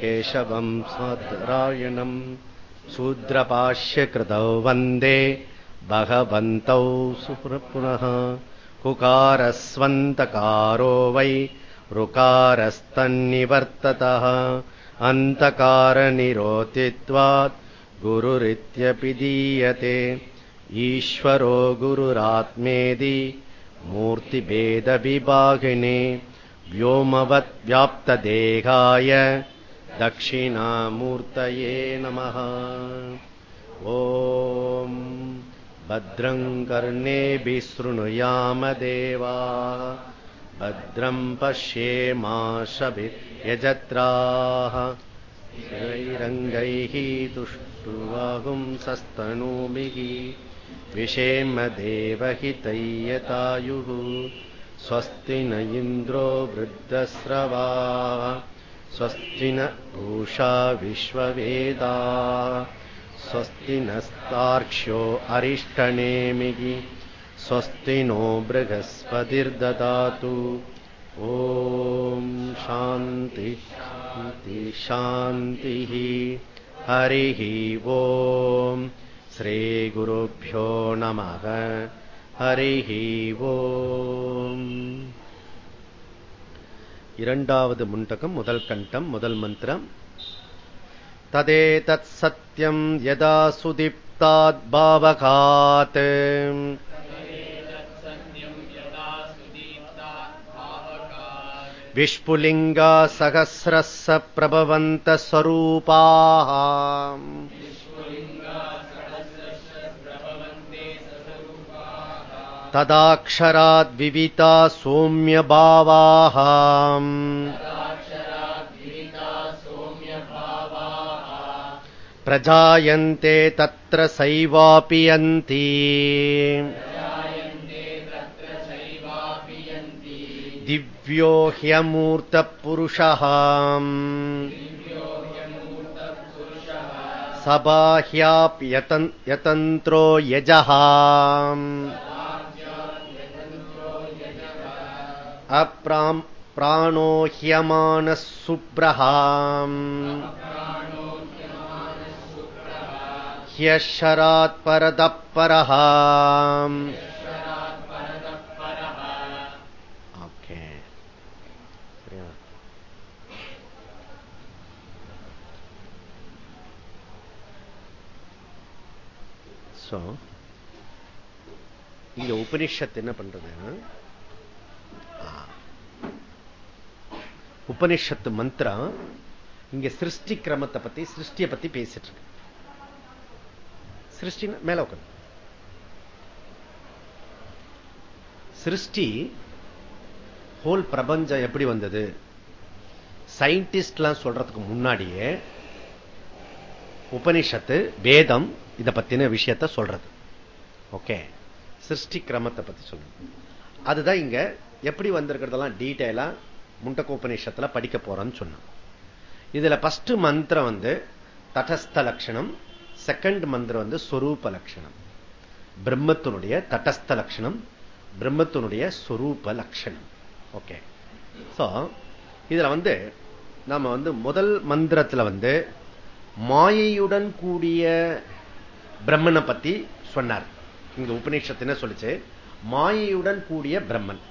केशवम् स्वादरायणम् शूद्रपाश्यकृतौ वन्दे भगवन्तौ सुपुनः कुकारस्वन्तकारो वै ऋकारस्तन्निवर्ततः अन्तकारनिरोतित्वात् गुरुरित्यपि दीयते ईश्वरो गुरुरात्मेदि मूर्तिभेदविभागिने व्योमवद्व्याप्तदेहाय दक्षिणामूर्तये नमः। ॐ भद्रम् कर्णेभिसृणुयाम देवा। भद्रम् पश्येमाशित्यजत्राः श्रीरङ्गैः तुष्टुवाहुं सस्तनूभिः। विषेम स्वस्ति न इन्द्रो वृद्धस्रवा। स्वस्ति न भूषा विश्ववेदा। स्वस्ति नस्तार्क्ष्यो अरिष्टनेमिः। स्वस्ति नो बृहस्पतिर्ददातु। ॐ शान्ति शान्तिः हरिः ॐ श्रीगुरुभ्यो नमः। हरिः ॐ இரண்டாவது முண்டகம் முதல் கண்டம் முதல் மந்திரம் ததேதத் சத்யம் யதா சுதிப்தாத் பாவகாத் विष्पुलिङ्गा सहस्रस्य प्रभवन्तस्वरूपाः तदाक्षराद्विविता सौम्यभावाः प्रजायन्ते तत्र सैवापि यन्ति दिव्यो ह्यमूर्तपुरुषः सबाह्याप्यतन्त्रो यजः अप्राम् प्राणो ह्यमानः सुब्रः ह्यशरात् परतः परः ஓகே சரியா சோ இங்க உபனிஷத் என்ன பண்றது உபனிஷத்து மந்திரம் இங்க சிருஷ்டி கிரமத்தை பத்தி சிருஷ்டியை பத்தி பேசிட்டு இருக்கு. சிருஷ்டி மேல உட்காந்து சிருஷ்டி ஹோல் பிரபஞ்சம் எப்படி வந்தது? சயின்டிஸ்ட்லாம் சொல்றதுக்கு முன்னாடியே உபனிஷத்து வேதம் இதை பத்தின விஷயத்த சொல்றது. ஓகே சிருஷ்டி கிரமத்தை பத்தி சொல்றது அதுதான் இங்க எப்படி வந்திருக்கிறதெல்லாம் டீட்டெயிலா முண்டகோபநிஷத்துல படிக்க போறோம்னு சொன்னோம் இதுல பஸ்ட் மந்திரம் வந்து தடஸ்த லட்சணம் செகண்ட் மந்திரம் வந்து ஸ்வரூப லட்சணம் பிரம்மத்தினுடைய தட்டஸ்த லட்சணம் பிரம்மத்தினுடைய ஸ்வரூப லட்சணம் ஓகே சோ இதுல வந்து நாம வந்து முதல் மந்திரத்துல வந்து மாயையுடன் கூடிய பிரம்மனை பத்தி சொன்னார். இங்க உபநிஷத்து என்ன சொல்லிச்சு. மாயையுடன் கூடிய பிரம்மன்.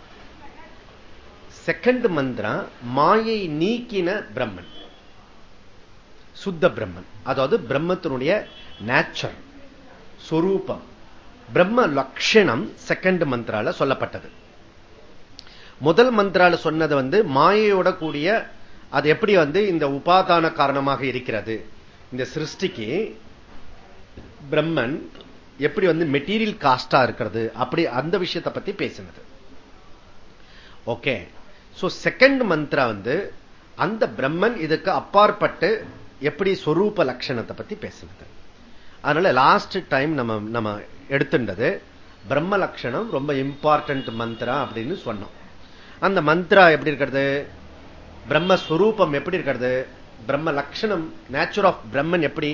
செகண்ட் மந்திரம் மாயை நீக்கின பிரம்மன். சுத்த பிரம்மன். அதாவது பிரம்மத்தினுடைய நேச்சர் சொரூபம். பிரம்ம லட்சணம் செகண்ட் மந்திரால சொல்லப்பட்டது. முதல் மந்திரால சொன்னது வந்து மாயையோட கூடிய அது எப்படி வந்து இந்த உபாதான காரணமாக இருக்கிறது? இந்த சிருஷ்டிக்கு பிரம்மன் எப்படி வந்து மெட்டீரியல் காஸ்டா இருக்கிறது? அப்படி அந்த விஷயத்தை பத்தி பேசினது. ஓகே சோ செகண்ட் மந்த்ரா வந்து அந்த பிரம்மன் இதுக்கு அப்பாற்பட்டு எப்படி சொரூப லட்சணத்தை பத்தி பேசுனது. அதனால லாஸ்ட் டைம் நம்ம நம்ம எடுத்துட்டது பிரம்ம லட்சணம் ரொம்ப இம்பார்ட்டன்ட் மந்திரா அப்படின்னு சொன்னோம். அந்த மந்திரா எப்படி இருக்கிறது? பிரம்மஸ்வரூபம் எப்படி இருக்கிறது? பிரம்ம லட்சணம் நேச்சுர் ஆஃப் பிரம்மன் எப்படி?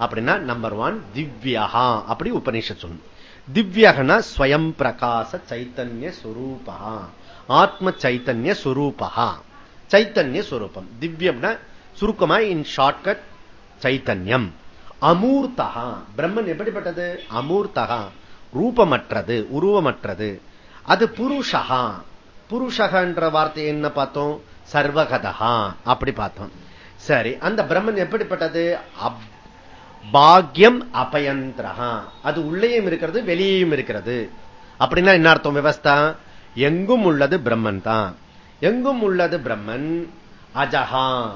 அப்படின்னா நம்பர் ஒன் திவ்யஹா அப்படி உபநிஷத் சொல்லணும் திவ்யகனா ஸ்வயம் பிரகாச சைத்தன்ய சுரூபா ஆத்ம சைத்தன்ய சுரூபகா சைத்தன்ய சுரூபம். திவ்யம்னா சுருக்கமா இன் ஷார்ட்கட் சைத்தன்யம். அமூர்த்தகா பிரம்மன் எப்படிப்பட்டது? அமூர்த்தகா ரூபமற்றது உருவமற்றது. அது புருஷகா புருஷகன்ற வார்த்தை என்ன பார்த்தோம்? சர்வகதகா அப்படி பார்த்தோம். சரி அந்த பிரம்மன் எப்படிப்பட்டது? பாக்யம் அபயந்திரகா அது உள்ளேயும் இருக்கிறது வெளியேயும் இருக்கிறது. அப்படின்னா என்ன அர்த்தம் விவஸ்தா? எங்கும் உள்ளது பிரம்மன் தான். எங்கும் உள்ளது பிரம்மன் அஜகா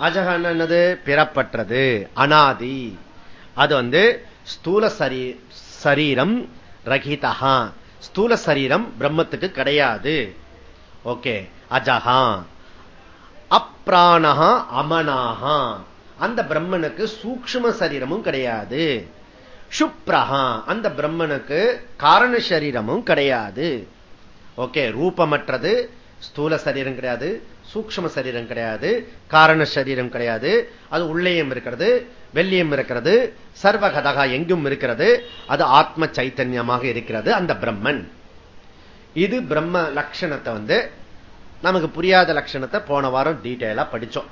அஜகான் என்னது? பிறப்பற்றது. அனாதி. அது வந்து ஸ்தூல சரீ சரீரம் ரகிதகா ஸ்தூல சரீரம் பிரம்மத்துக்கு கிடையாது. ஓகே. அஜகா அப்ராணகா அமனாகா அந்த பிரம்மனுக்கு சூக்ம சரீரமும் கிடையாது. சுப்ரஹா. அந்த பிரம்மனுக்கு காரண சரீரமும் கிடையாது. ஓகே ரூபமற்றது ஸ்தூல சரீரம் கிடையாது சூக்ம சரீரம் கிடையாது காரண சரீரம் கிடையாது அது உள்ளேயும் இருக்கிறது வெள்ளியம் இருக்கிறது சர்வகதகா எங்கும் இருக்கிறது அது ஆத்ம சைத்தன்யமாக இருக்கிறது அந்த பிரம்மன். இது பிரம்ம லட்சணத்தை வந்து நமக்கு புரியாத லட்சணத்தை போன வாரம் டீட்டெயிலா படிச்சோம்.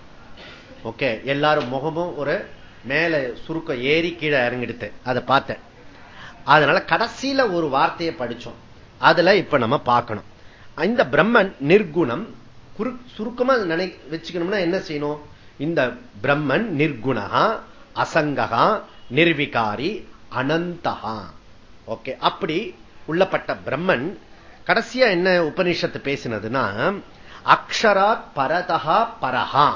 ஓகே எல்லாரும் முகமும் ஒரு மேல சுருக்க ஏறி கீழே இறங்கிடுத்து அதை பார்த்தேன். அதனால கடைசியில ஒரு வார்த்தையை படிச்சோம். அதுல இப்ப நம்ம பார்க்கணும். இந்த பிரம்மன் நிர்குணம் சுருக்கமா நினை வச்சுக்கணும்னா என்ன செய்யணும்? இந்த பிரம்மன் நிர்குணகா அசங்ககா நிர்விகாரி அனந்தகா. ஓகே அப்படி உள்ளப்பட்ட பிரம்மன் கடைசியா என்ன உபனிஷத்து பேசினதுன்னா அக்ஷராத் பரதகா பரஹா.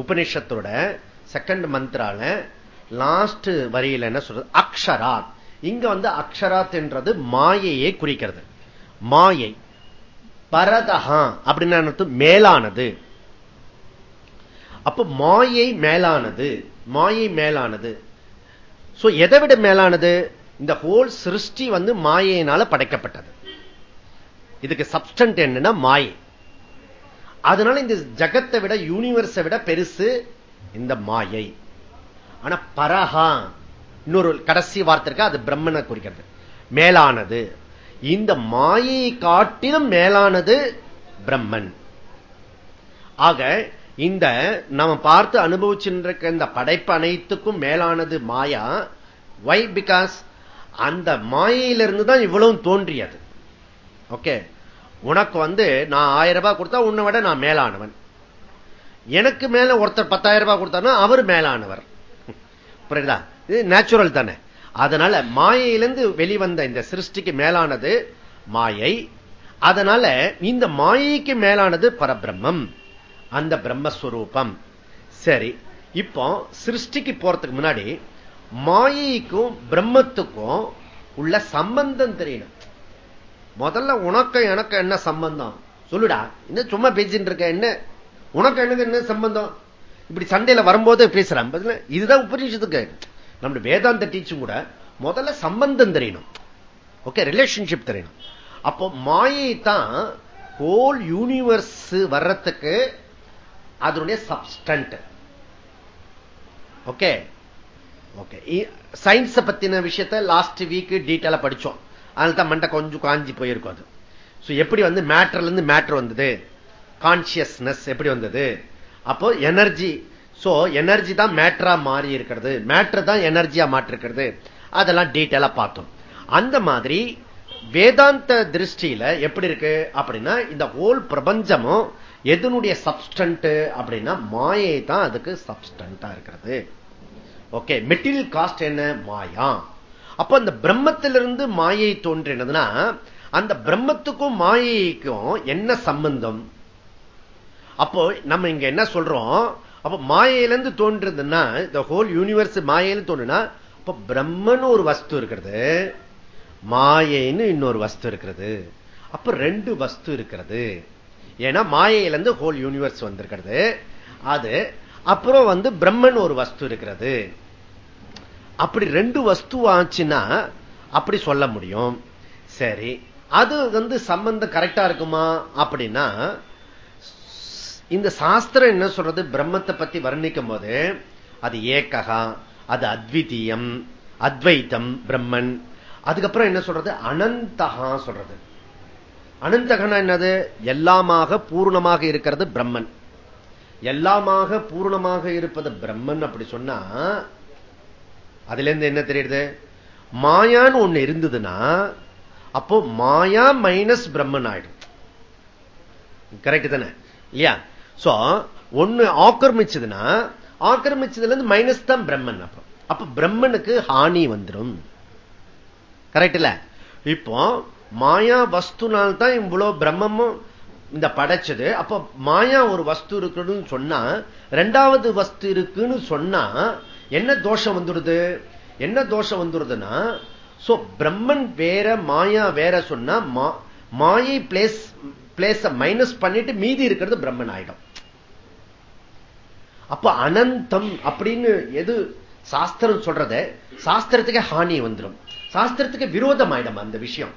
உபனிஷத்தோட செகண்ட் மந்த்ரால லாஸ்ட் வரியில என்ன சொல்றது? அக்ஷராத் இங்க வந்து அக்ஷராத் என்றது மாயையை குறிக்கிறது. மாயை. பரதகா அப்படின்னு மேலானது. அப்ப மாயை மேலானது. மாயை மேலானது. சோ எதை விட மேலானது? இந்த ஹோல் சிருஷ்டி வந்து மாயையினால படைக்கப்பட்டது. இதுக்கு சப்ஸ்டன்ட் என்னன்னா மாயை. அதனால இந்த ஜகத்தை விட யூனிவர்ஸை விட பெருசு இந்த மாயை. ஆனா பரஹா இன்னொரு கடைசி வார்த்தை இருக்கு? அது பிரம்மனை குறிக்கிறது. மேலானது. இந்த மாயை காட்டிலும் மேலானது பிரம்மன். ஆக இந்த நம்ம பார்த்து அனுபவிச்சுருக்க இந்த படைப்பு அனைத்துக்கும் மேலானது மாயா. வை பிகாஸ் அந்த மாயையிலிருந்து தான் இவ்வளவு தோன்றியது. ஓகே உனக்கு வந்து நான் ஆயிரம் ரூபாய் கொடுத்தா உன்னை விட நான் மேலானவன். எனக்கு மேல ஒருத்தர் பத்தாயிரம் ரூபாய் கொடுத்தாருன்னா அவர் மேலானவர். புரியுதா? இது நேச்சுரல் தானே. அதனால மாயையிலிருந்து வெளிவந்த இந்த சிருஷ்டிக்கு மேலானது மாயை. அதனால இந்த மாயைக்கு மேலானது பரபிரம்மம். அந்த பிரம்மஸ்வரூபம். சரி இப்போ சிருஷ்டிக்கு போறதுக்கு முன்னாடி மாயைக்கும் பிரம்மத்துக்கும் உள்ள சம்பந்தம் தெரியணும். முதல்ல உனக்கு எனக்கு என்ன சம்பந்தம்? சொல்லுடா என்ன சும்மா பேசிட்டு இருக்க என்ன? உனக்கு எனக்கு என்ன சம்பந்தம்? இப்படி சண்டையில வரும்போது பேசுறான். இதுதான் உபநிஷத்துக்கு. நம்முடைய வேதாந்த டீச்சும் கூட முதல்ல சம்பந்தம் தெரியணும். ஓகே ரிலேஷன்ஷிப் தெரியணும். அப்போ மாயை தான் ஹோல் யூனிவர்ஸ் வர்றதுக்கு அதனுடைய சப்ஸ்டன்ட் ஓகே ஓகே சயின்ஸ பத்தின விஷயத்த லாஸ்ட் வீக் டீட்டெயிலா படிச்சோம். அதனால தான் மண்டை கொஞ்சம் காஞ்சி போயிருக்கும் அது. ஸோ எப்படி வந்து மேட்டர்ல இருந்து மேட்டர் வந்தது? கான்சியஸ்னஸ் எப்படி வந்தது? அப்போ எனர்ஜி சோ எனர்ஜி தான் மேட்டரா மாறி இருக்கிறது. மேட்டர் தான் எனர்ஜியா மாற்றிருக்கிறது. அதெல்லாம் டீட்டெயிலா பார்த்தோம். அந்த மாதிரி வேதாந்த திருஷ்டியில எப்படி இருக்கு அப்படின்னா இந்த ஹோல் பிரபஞ்சமும் எதனுடைய சப்ஸ்டன்ட் அப்படின்னா மாயை தான் அதுக்கு சப்ஸ்டண்டா இருக்கிறது. ஓகே மெட்டீரியல் காஸ்ட் என்ன? மாயா. அப்ப அந்த பிரம்மத்திலிருந்து மாயை தோன்றினதுன்னா அந்த பிரம்மத்துக்கும் மாயைக்கும் என்ன சம்பந்தம்? அப்போ நம்ம இங்க என்ன சொல்றோம்? அப்ப மாயிலிருந்து தோன்றதுன்னா இந்த ஹோல் யூனிவர்ஸ் மாயிலிருந்து தோன்றுனா அப்ப பிரம்மன் ஒரு வஸ்து இருக்கிறது மாயைன்னு இன்னொரு வஸ்து இருக்கிறது. அப்ப ரெண்டு வஸ்து இருக்கிறது. ஏன்னா மாயையிலிருந்து ஹோல் யூனிவர்ஸ் வந்திருக்கிறது. அது அப்புறம் வந்து பிரம்மன் ஒரு வஸ்து இருக்கிறது. அப்படி ரெண்டு வஸ்து ஆச்சுன்னா அப்படி சொல்ல முடியும். சரி அது வந்து சம்பந்தம் கரெக்டா இருக்குமா? அப்படின்னா இந்த சாஸ்திரம் என்ன சொல்றது? பிரம்மத்தை பத்தி வர்ணிக்கும் போது அது ஏக்ககா அது அத்விதீயம் அத்வைத்தம் பிரம்மன். அதுக்கப்புறம் என்ன சொல்றது? அனந்தகா சொல்றது. அனந்தகனா என்னது? எல்லாமாக பூர்ணமாக இருக்கிறது பிரம்மன். எல்லாமாக பூர்ணமாக இருப்பது பிரம்மன் அப்படி சொன்னா அதுல இருந்து என்ன தெரியுது? மாயான்னு ஒண்ணு இருந்ததுன்னா அப்போ மாயா மைனஸ் பிரம்மன் ஆயிடும். கரெக்ட் தானே? இல்லையா? சோ ஒண்ணு ஆக்கிரமிச்சதுன்னா ஆக்கிரமிச்சதுல இருந்து மைனஸ் தான் பிரம்மன் அப்ப. அப்ப பிரம்மனுக்கு ஹானி வந்துடும் கரெக்ட் இல்ல? இப்போ மாயா வஸ்துனால் தான் இவ்வளவு பிரம்மமும் இந்த படைச்சது. அப்ப மாயா ஒரு வஸ்து இருக்குன்னு சொன்னா ரெண்டாவது வஸ்து இருக்குன்னு சொன்னா என்ன தோஷம் வந்துடுது என்ன தோஷம் வந்துடுதுன்னா சோ பிரம்மன் வேற மாயா வேற சொன்னா மாயை பிளேஸ் பிளேஸ மைனஸ் பண்ணிட்டு மீதி இருக்கிறது பிரம்மன் ஆயிடும். அப்ப அனந்தம் அப்படின்னு எது சாஸ்திரம் சொல்றத சாஸ்திரத்துக்கு ஹானி வந்துடும் சாஸ்திரத்துக்கு விரோதம் ஆயிடும் அந்த விஷயம்.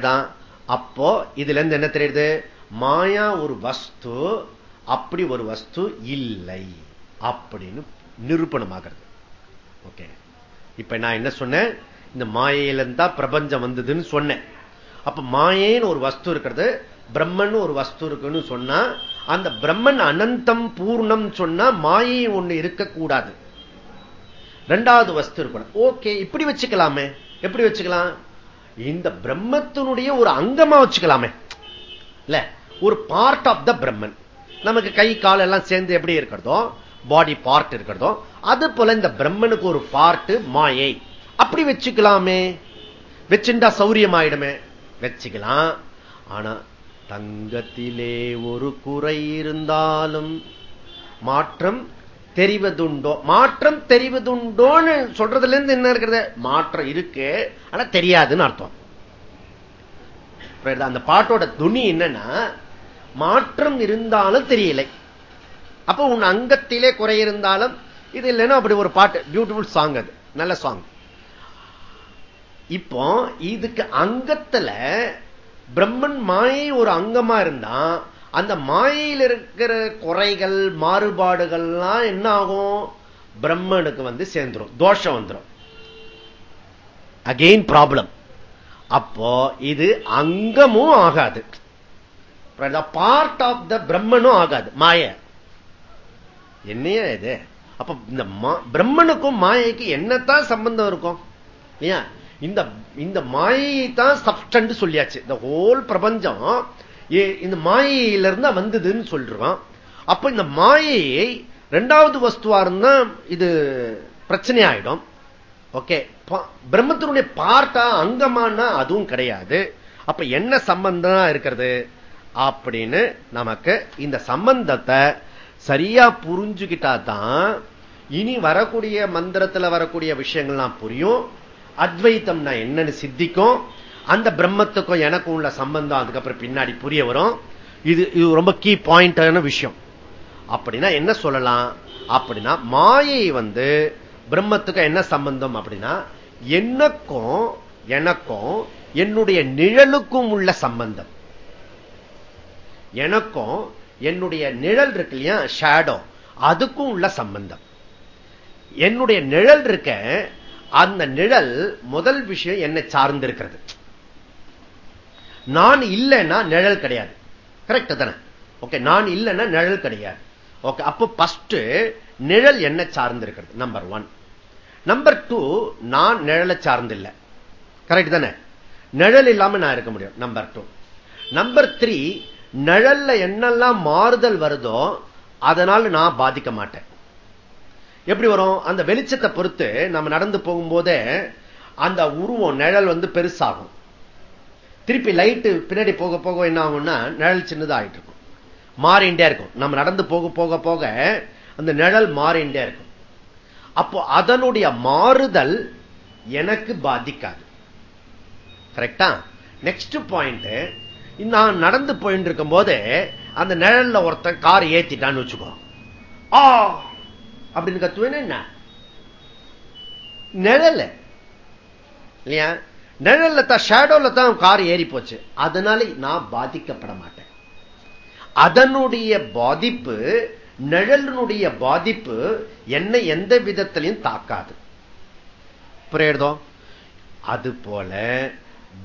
தான் அப்போ இதுல இருந்து என்ன தெரியுது? மாயா ஒரு வஸ்து அப்படி ஒரு வஸ்து இல்லை அப்படின்னு நிரூபணமாகிறது. ஓகே. இப்ப நான் என்ன சொன்னேன்? இந்த மாயையிலிருந்தா பிரபஞ்சம் வந்ததுன்னு சொன்னேன். அப்ப மாயேன்னு ஒரு வஸ்து இருக்கிறது பிரம்மன் ஒரு வஸ்து இருக்குன்னு சொன்னா அந்த பிரம்மன் அனந்தம் பூர்ணம் சொன்னா மாயை ஒண்ணு இருக்கக்கூடாது. ரெண்டாவது வஸ்து இருக்கணும். ஓகே இப்படி வச்சுக்கலாமே. எப்படி வச்சுக்கலாம்? இந்த பிரம்மத்தினுடைய ஒரு அங்கமா வச்சுக்கலாமே. இல்ல ஒரு பார்ட் ஆஃப் த பிரம்மன் நமக்கு கை கால் எல்லாம் சேர்ந்து எப்படி இருக்கிறதோ பாடி பார்ட் இருக்கிறதோ அது போல இந்த பிரம்மனுக்கு ஒரு பார்ட் மாயை. அப்படி வச்சுக்கலாமே. வச்சுண்டா சௌரியம் ஆயிடுமே வச்சுக்கலாம். ஆனா தங்கத்திலே ஒரு குறை இருந்தாலும் மாற்றம் தெரிவதுண்டோ மாற்றம் தெரிவதுண்டோன்னு சொல்றதுல இருந்து என்ன இருக்கிறது? மாற்றம் இருக்கு ஆனா தெரியாதுன்னு அர்த்தம். அந்த பாட்டோட துணி என்னன்னா மாற்றம் இருந்தாலும் தெரியலை. அப்ப உன் அங்கத்திலே குறை இருந்தாலும் இது இல்லைன்னா அப்படி ஒரு பாட்டு பியூட்டிஃபுல் சாங் அது நல்ல சாங் இப்போ இதுக்கு அங்கத்துல பிரம்மன் மாயை ஒரு அங்கமா இருந்தா அந்த மாயையில் இருக்கிற குறைகள் மாறுபாடுகள்லாம் என்ன ஆகும்? பிரம்மனுக்கு வந்து சேர்ந்துடும் தோஷம் வந்துடும் அகெயின் ப்ராப்ளம் அப்போ இது அங்கமும் ஆகாது. பார்ட் ஆஃப் த பிரம்மனும் ஆகாது மாய. என்னையா இது? அப்ப இந்த பிரம்மனுக்கும் மாயைக்கு என்னத்தான் சம்பந்தம் இருக்கும்? இல்லையா இந்த இந்த மாயை தான் சப்ஸ்டன்ட் சொல்லியாச்சு. இந்த ஹோல் பிரபஞ்சம் இந்த மாயையிலிருந்து வந்ததுன்னு சொல்றான் அப்ப இந்த மாயையை ரெண்டாவது வஸ்துவா இருந்தா இது பிரச்சனை ஆயிடும் ஓகே பிரம்மத்தினுடைய பார்ட்டா அங்கமானா அதுவும் கிடையாது. அப்ப என்ன சம்பந்தம் இருக்கிறது? அப்படின்னு நமக்கு இந்த சம்பந்தத்தை சரியா புரிஞ்சுக்கிட்டா தான் இனி வரக்கூடிய மந்திரத்தில் வரக்கூடிய விஷயங்கள்லாம் புரியும். அத்வைத்தம்னா என்னன்னு சித்திக்கும் அந்த பிரம்மத்துக்கும் எனக்கும் உள்ள சம்பந்தம் அதுக்கப்புறம் பின்னாடி புரிய வரும். இது இது ரொம்ப கீ பாயிண்டான விஷயம். அப்படின்னா என்ன சொல்லலாம்? அப்படின்னா மாயை வந்து பிரம்மத்துக்கும் என்ன சம்பந்தம் அப்படின்னா எனக்கும் எனக்கும் என்னுடைய நிழலுக்கும் உள்ள சம்பந்தம். எனக்கும் என்னுடைய நிழல் இருக்கு இல்லையா? ஷேடோ அதுக்கும் உள்ள சம்பந்தம். என்னுடைய நிழல் இருக்க அந்த நிழல் முதல் விஷயம் என்னை சார்ந்திருக்கிறது. நான் இல்லைன்னா நிழல் கிடையாது. கரெக்ட் தானே? ஓகே நான் இல்லைன்னா நிழல் கிடையாது. ஓகே அப்போ பஸ்ட் நிழல் என்ன சார்ந்திருக்கிறது நம்பர் ஒன் நம்பர் டூ நான் நிழலை சார்ந்தில்லை. கரெக்ட் தானே? நிழல் இல்லாம நான் இருக்க முடியும் நம்பர் டூ நம்பர் த்ரீ நிழல்ல என்னெல்லாம் மாறுதல் வருதோ அதனால நான் பாதிக்க மாட்டேன். எப்படி வரும்? அந்த வெளிச்சத்தை பொறுத்து நம்ம நடந்து போகும்போதே அந்த உருவம் நிழல் வந்து பெருசாகும். திருப்பி லைட்டு பின்னாடி போக போக என்ன ஆகும்னா நிழல் சின்னதாகிட்டு இருக்கும். மாறிண்டே இருக்கும். நம்ம நடந்து போக போக போக அந்த நிழல் மாறிண்டே இருக்கும். அப்போ அதனுடைய மாறுதல் எனக்கு பாதிக்காது. கரெக்டா நெக்ஸ்ட் பாயிண்ட் நான் நடந்து போயிட்டு இருக்கும் போது அந்த நிழல்ல ஒருத்தன் கார் ஏத்திட்டான்னு வச்சுக்கோ. ஆ! அப்படின்னு கத்துவேன்னா என்ன? நிழல். இல்லையா? நிழல்ல தான் ஷேடோல தான் கார் ஏறி போச்சு. அதனால நான் பாதிக்கப்பட மாட்டேன். அதனுடைய பாதிப்பு நிழலினுடைய பாதிப்பு என்னை எந்த விதத்திலையும் தாக்காது. புரியுதோ? அது போல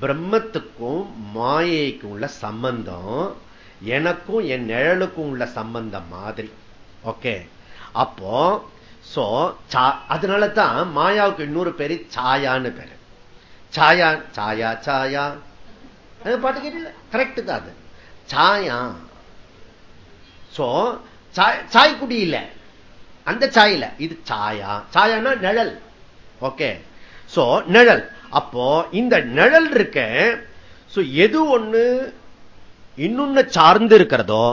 பிரம்மத்துக்கும் மாயைக்கும் உள்ள சம்பந்தம் எனக்கும் என் நிழலுக்கும் உள்ள சம்பந்தம் மாதிரி. ஓகே அப்போ சோ அதனால தான் மாயாவுக்கு இன்னொரு பேரு சாயான்னு பேரு. சாயா சாயா சாயா. பாட்டு கேட்டீங்க கரெக்ட் தான் அது. சாயா. சோ சாய் குடி இல்ல. அந்த சாயில. இது சாயா. சாயானா நிழல். ஓகே சோ நிழல். அப்போ இந்த நிழல் இருக்க எது ஒண்ணு இன்னொன்னு சார்ந்து இருக்கிறதோ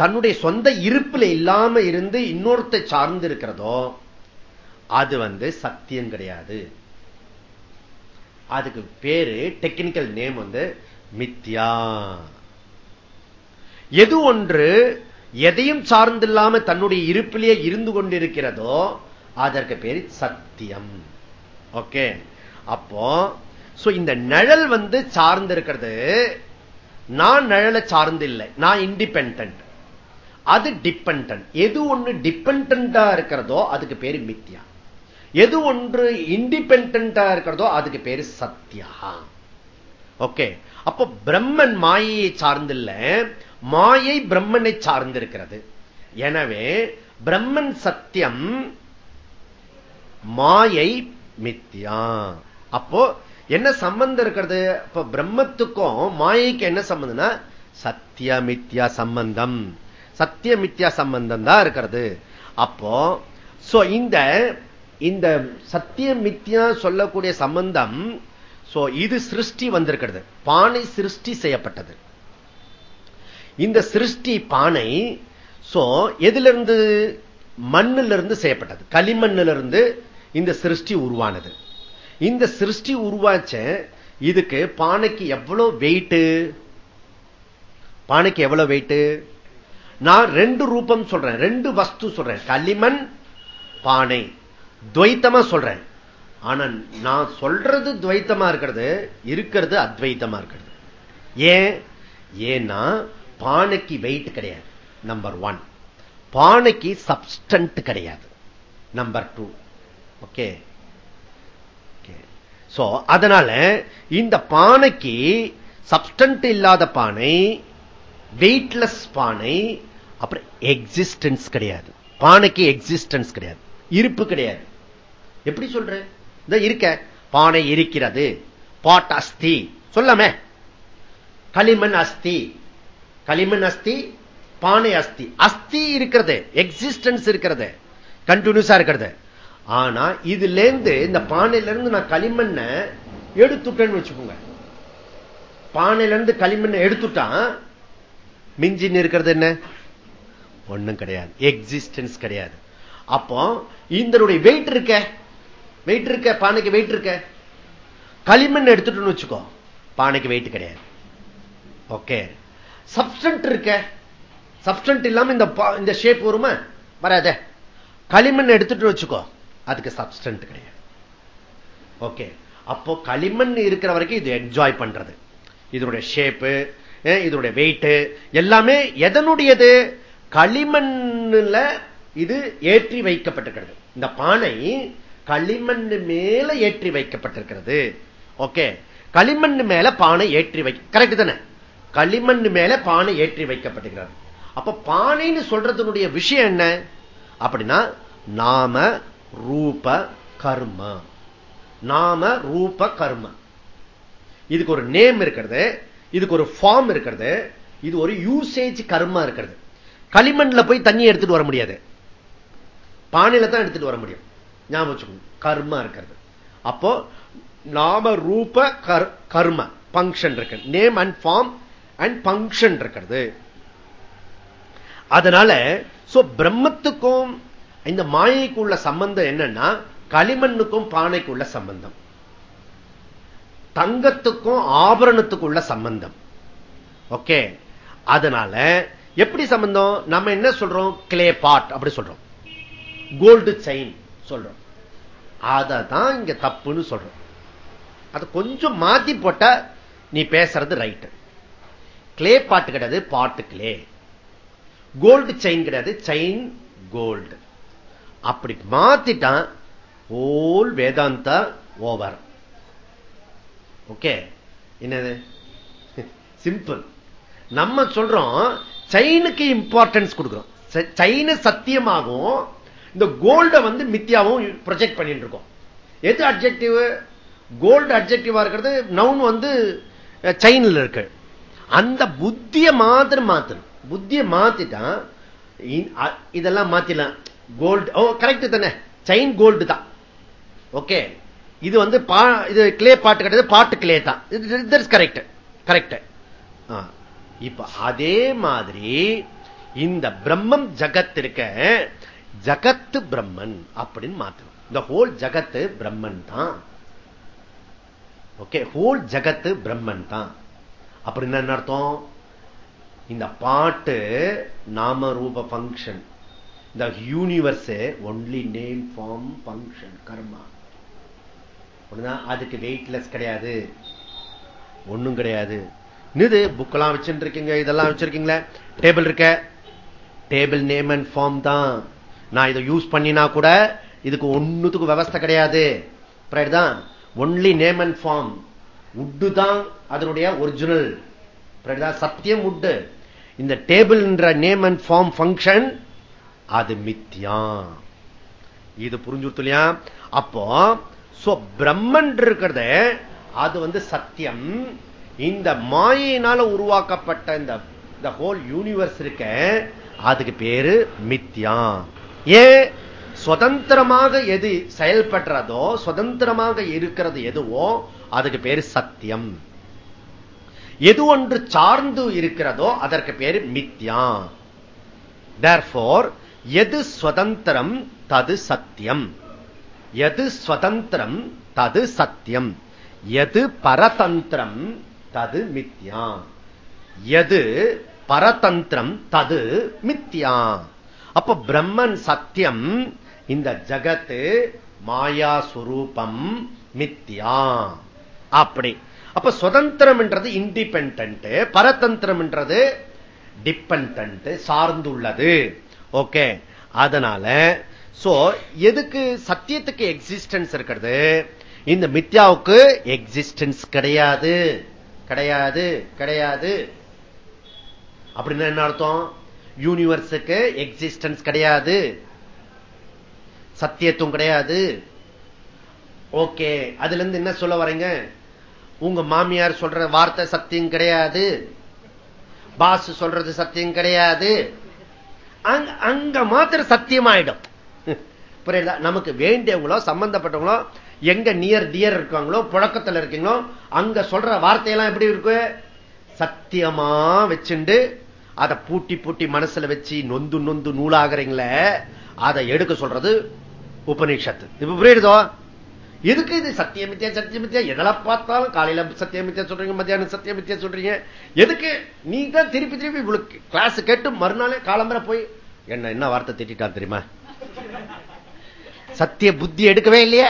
தன்னுடைய சொந்த இருப்பில் இல்லாம இருந்து இன்னொருத்த சார்ந்து இருக்கிறதோ அது வந்து சத்தியம் கிடையாது. அதுக்கு பேரு டெக்னிக்கல் நேம் வந்து மித்யா. எது ஒன்று எதையும் சார்ந்தில்லாம தன்னுடைய இருப்பிலேயே இருந்து கொண்டிருக்கிறதோ அதற்கு பேரு சத்தியம். ஓகே அப்போ இந்த நிழல் வந்து சார்ந்து இருக்கிறது நான் நிழலை சார்ந்து இல்லை. நான் இண்டிபெண்ட் அது டிபெண்ட் எது ஒண்ணு டிபெண்டா இருக்கிறதோ அதுக்கு பேரு மித்யா. எது ஒன்று இண்டிபெண்டா இருக்கிறதோ அதுக்கு பேரு சத்யா. ஓகே அப்போ பிரம்மன் மாயையை சார்ந்தில்ல மாயை பிரம்மனை சார்ந்திருக்கிறது. எனவே பிரம்மன் சத்தியம் மாயை மித்யா. அப்போ என்ன சம்பந்தம் இருக்கிறது? இப்ப பிரம்மத்துக்கும் மாயைக்கு என்ன சம்பந்தம்னா சத்தியமித்யா சம்பந்தம். சத்திய மித்யா சம்பந்தம் தான் இருக்கிறது. அப்போ இந்த இந்த சத்திய மித்யா சொல்லக்கூடிய சம்பந்தம் இது சிருஷ்டி வந்திருக்கிறது. பானை சிருஷ்டி செய்யப்பட்டது. இந்த சிருஷ்டி பானை சோ எதிலிருந்து மண்ணிலிருந்து செய்யப்பட்டது. களிமண்ணிலிருந்து இந்த சிருஷ்டி உருவானது. இந்த சிருஷ்டி உருவாச்ச இதுக்கு பானைக்கு எவ்வளவு வெயிட்டு பானைக்கு எவ்வளவு வெயிட்டு நான் ரெண்டு ரூபம் சொல்றேன் ரெண்டு வஸ்து சொல்றேன். களிமண் பானை. துவைத்தமா சொல்றேன். ஆனா நான் சொல்றது துவைத்தமா இருக்கிறது இருக்கிறது அத்வைத்தமா இருக்கிறது. ஏன்? ஏன்னா பானைக்கு வெயிட் கிடையாது நம்பர் ஒன் பானைக்கு சப்ஸ்டன்ட் கிடையாது நம்பர் டூ ஓகே சோ அதனால இந்த பானைக்கு சப்ஸ்டன்ட் இல்லாத பானை வெயிட்லெஸ் பானை அப்புறம் எக்ஸிஸ்டன்ஸ் கிடையாது. பானைக்கு எக்ஸிஸ்டன்ஸ் கிடையாது. இருப்பு கிடையாது. எப்படி சொல்ற? இந்த இருக்க. பானை இருக்கிறது. பாட் அஸ்தி. சொல்லாமே. களிமண் அஸ்தி. களிமண் அஸ்தி பானை அஸ்தி. அஸ்தி இருக்கிறது. எக்ஸிஸ்டன்ஸ் இருக்கிறது. கண்டினியூஸா இருக்கிறது. ஆனா இதுல இருந்து இந்த பானையில இருந்து நான் களிமண்ண எடுத்துட்டேன்னு வச்சுக்கோங்க. பானையில இருந்து களிமண்ணை எடுத்துட்டான் மிஞ்சின்னு இருக்கிறது என்ன? ஒண்ணும் கிடையாது. எக்ஸிஸ்டன்ஸ் கிடையாது. அப்போ இந்தனுடைய வெயிட் இருக்க? வெயிட் இருக்க? பானைக்கு வெயிட் இருக்க? களிமண் எடுத்துட்டுன்னு வச்சுக்கோ பானைக்கு வெயிட் கிடையாது. ஓகே சப்ஸ்டன்ட் இருக்க? சப்ஸ்டன்ட் இல்லாம இந்த இந்த ஷேப் வருமா? வராத. களிமண் எடுத்துட்டு வச்சுக்கோ அதுக்கு சப்ஸ்டன்ட் கிடையாது. ஓகே அப்போ களிமண் இருக்கிற வரைக்கும் இது என்ஜாய் பண்றது. இதனுடைய ஷேப்பு இதனுடைய வெயிட் எல்லாமே எதனுடையது? களிமண்ணில் இது ஏற்றி வைக்கப்பட்டிருக்கிறது. இந்த பானை களிமண் மேல ஏற்றி வைக்கப்பட்டிருக்கிறது. ஓகே. களிமண் மேல பானை ஏற்றி வை கரெக்ட் தானே? களிமண் மேல பானை ஏற்றி வைக்கப்பட்டிருக்கிறது. அப்ப பானைன்னு சொல்றதுனுடைய விஷயம் என்ன? அப்படின்னா நாம ரூப கர்ம. நாம ரூப கர்ம. இதுக்கு ஒரு நேம் இருக்கிறது இதுக்கு ஒரு ஃபார்ம் இருக்கிறது இது ஒரு யூசேஜ் கர்மா இருக்கிறது. களிமண்ல போய் தண்ணி எடுத்துட்டு வர முடியாது. பானையில தான் எடுத்துட்டு வர முடியும். ஞாபகம் கர்மா இருக்கிறது. அப்போ நாம ரூப கர்ம பங்கன் இருக்கு. நேம் அண்ட் ஃபார்ம் அண்ட் பங்கன் இருக்கிறது. அதனால பிரம்மத்துக்கும் இந்த மாயைக்கு உள்ள சம்பந்தம் என்னன்னா களிமண்ணுக்கும் பானைக்கு உள்ள சம்பந்தம். தங்கத்துக்கும் ஆபரணத்துக்கு உள்ள சம்பந்தம். ஓகே அதனால எப்படி சம்பந்தம்? நம்ம என்ன சொல்றோம்? கிளே பாட் அப்படி சொல்றோம். கோல்டு செயின் சொல்றோம். அததான் இங்க தப்புன்னு சொல்றோம். அது கொஞ்சம் மாத்தி போட்டா நீ பேசுறது ரைட் கிளே பாட்டு கிடையாது பாட்டு கிளே கோல்டு செயின் கிடையாது செயின் கோல்டு அப்படி மாத்திட்டான் ஓல் வேதாந்தா ஓவர் ஓகே என்னது? சிம்பிள் நம்ம சொல்றோம் செயினுக்கு இம்பார்ட்டன்ஸ் கொடுக்கிறோம். செயின் சத்தியமாகவும் இந்த கோல்ட வந்து மித்தியாவும் ப்ரொஜெக்ட் பண்ணிட்டு இருக்கோம் எது அப்ஜெக்டிவ் கோல்டு அப்ஜெக்டிவா இருக்கிறது நவுன் வந்து செயின்ல இருக்கு. அந்த புத்திய மாத்திர மாத்தணும். புத்திய மாத்திட்டான் இதெல்லாம் மாத்திடலாம். கோல்டு ஓ கரெக்ட் தானே. செயின் கோல்டு தான். ஓகே. இது வந்து இது கிளே பாட்டு கிடையாது பாட்டு கிளே தான். கரெக்ட் கரெக்ட் இப்ப அதே மாதிரி இந்த பிரம்மம் ஜகத் இருக்க ஜகத்து பிரம்மன் அப்படின்னு மாத்தணும். இந்த ஹோல் ஜகத்து பிரம்மன் தான். ஓகே ஹோல் ஜகத்து பிரம்மன் தான். அப்படின்னு என்ன அர்த்தம்? இந்த பாட்டு நாம ரூப பங்கன் இந்த யூனிவர்ஸ் ஒன்லி நேம் ஃபார்ம் பங்கன் கர்மா அதுக்கு வெயிட்லெஸ் கிடையாது. ஒண்ணும் கிடையாது. இது புக்கெல்லாம் வச்சுருக்கீங்க இதெல்லாம் வச்சிருக்கீங்களே? டேபிள் இருக்க. டேபிள் நேம் அண்ட் ஃபார்ம் தான். நான் இதை யூஸ் பண்ணினா கூட இதுக்கு ஒன்னுத்துக்கு விவஸ்தை கிடையாது. தான்? ஒன்லி நேம் அண்ட் ஃபார்ம் உட்டு தான் அதனுடைய ஒரிஜினல் தான்? சத்தியம் உட்டு இந்த டேபிள்ன்ற நேம் அண்ட் ஃபார்ம் பங்கன் அது மித்தியா. இது புரிஞ்சுடுத்து இல்லையா அப்போ பிரம்மன் இருக்கிறத அது வந்து சத்தியம். இந்த மாயினால உருவாக்கப்பட்ட இந்த ஹோல் யூனிவர்ஸ் இருக்க அதுக்கு பேரு மித்யா. ஏன்? சுதந்திரமாக எது செயல்படுறதோ சுதந்திரமாக இருக்கிறது எதுவோ அதுக்கு பேரு சத்தியம். எது ஒன்று சார்ந்து இருக்கிறதோ அதற்கு பேரு மித்யா. தேர்ஃபோர் எது சுதந்திரம் தது சத்தியம். எது சுதந்திரம் தது சத்தியம். எது பரதந்திரம் தது மித்யாம். எது? பரதந்திரம் தது மித்யாம். அப்ப பிரம்மன் சத்தியம் இந்த ஜகத்து மாயா சுரூபம் மித்யா அப்படி. அப்ப சுதந்திரம் என்றது இண்டிபெண்ட் பரதந்திரம் என்றது டிபெண்ட் சார்ந்துள்ளது. ஓகே. அதனால சோ எதுக்கு சத்தியத்துக்கு எக்ஸிஸ்டன்ஸ் இருக்கிறது? இந்த மித்யாவுக்கு எக்ஸிஸ்டன்ஸ் கிடையாது. கிடையாது கிடையாது. அப்படின்னா என்ன அர்த்தம்? யூனிவர்ஸுக்கு எக்ஸிஸ்டன்ஸ் கிடையாது. சத்தியத்துவம் கிடையாது. ஓகே அதுல இருந்து என்ன சொல்ல வரீங்க? உங்க மாமியார் சொல்ற வார்த்தை சத்தியம் கிடையாது. பாஸ் சொல்றது சத்தியம் கிடையாது. அங்க மாத்திர சத்தியமாயிடும். புரியுதா? நமக்கு வேண்டியவங்களோ சம்பந்தப்பட்டவங்களோ எங்க நியர் டியர் இருக்காங்களோ புழக்கத்தில் இருக்கீங்களோ அங்க சொல்ற வார்த்தையெல்லாம் எப்படி இருக்கு? சத்தியமா வச்சுண்டு அதை பூட்டி பூட்டி மனசுல வச்சு நொந்து நொந்து நூலாகிறீங்களே அதை எடுக்க சொல்றது உபநிஷத்து. இப்ப புரியுதோ? எதுக்கு இது சத்தியமித்தியா சத்தியமித்தியா எதெல்லாம் பார்த்தாலும் காலையில சத்தியமித்தியா சொல்றீங்க மத்தியானம் சத்தியமித்தியா சொல்றீங்க. எதுக்கு? நீ தான் திருப்பி திருப்பி இவ்வளவு கிளாஸ் கேட்டு மறுநாளே காலம்பரை போய் என்ன என்ன வார்த்தை திட்டான் தெரியுமா? சத்திய புத்தி எடுக்கவே இல்லையே.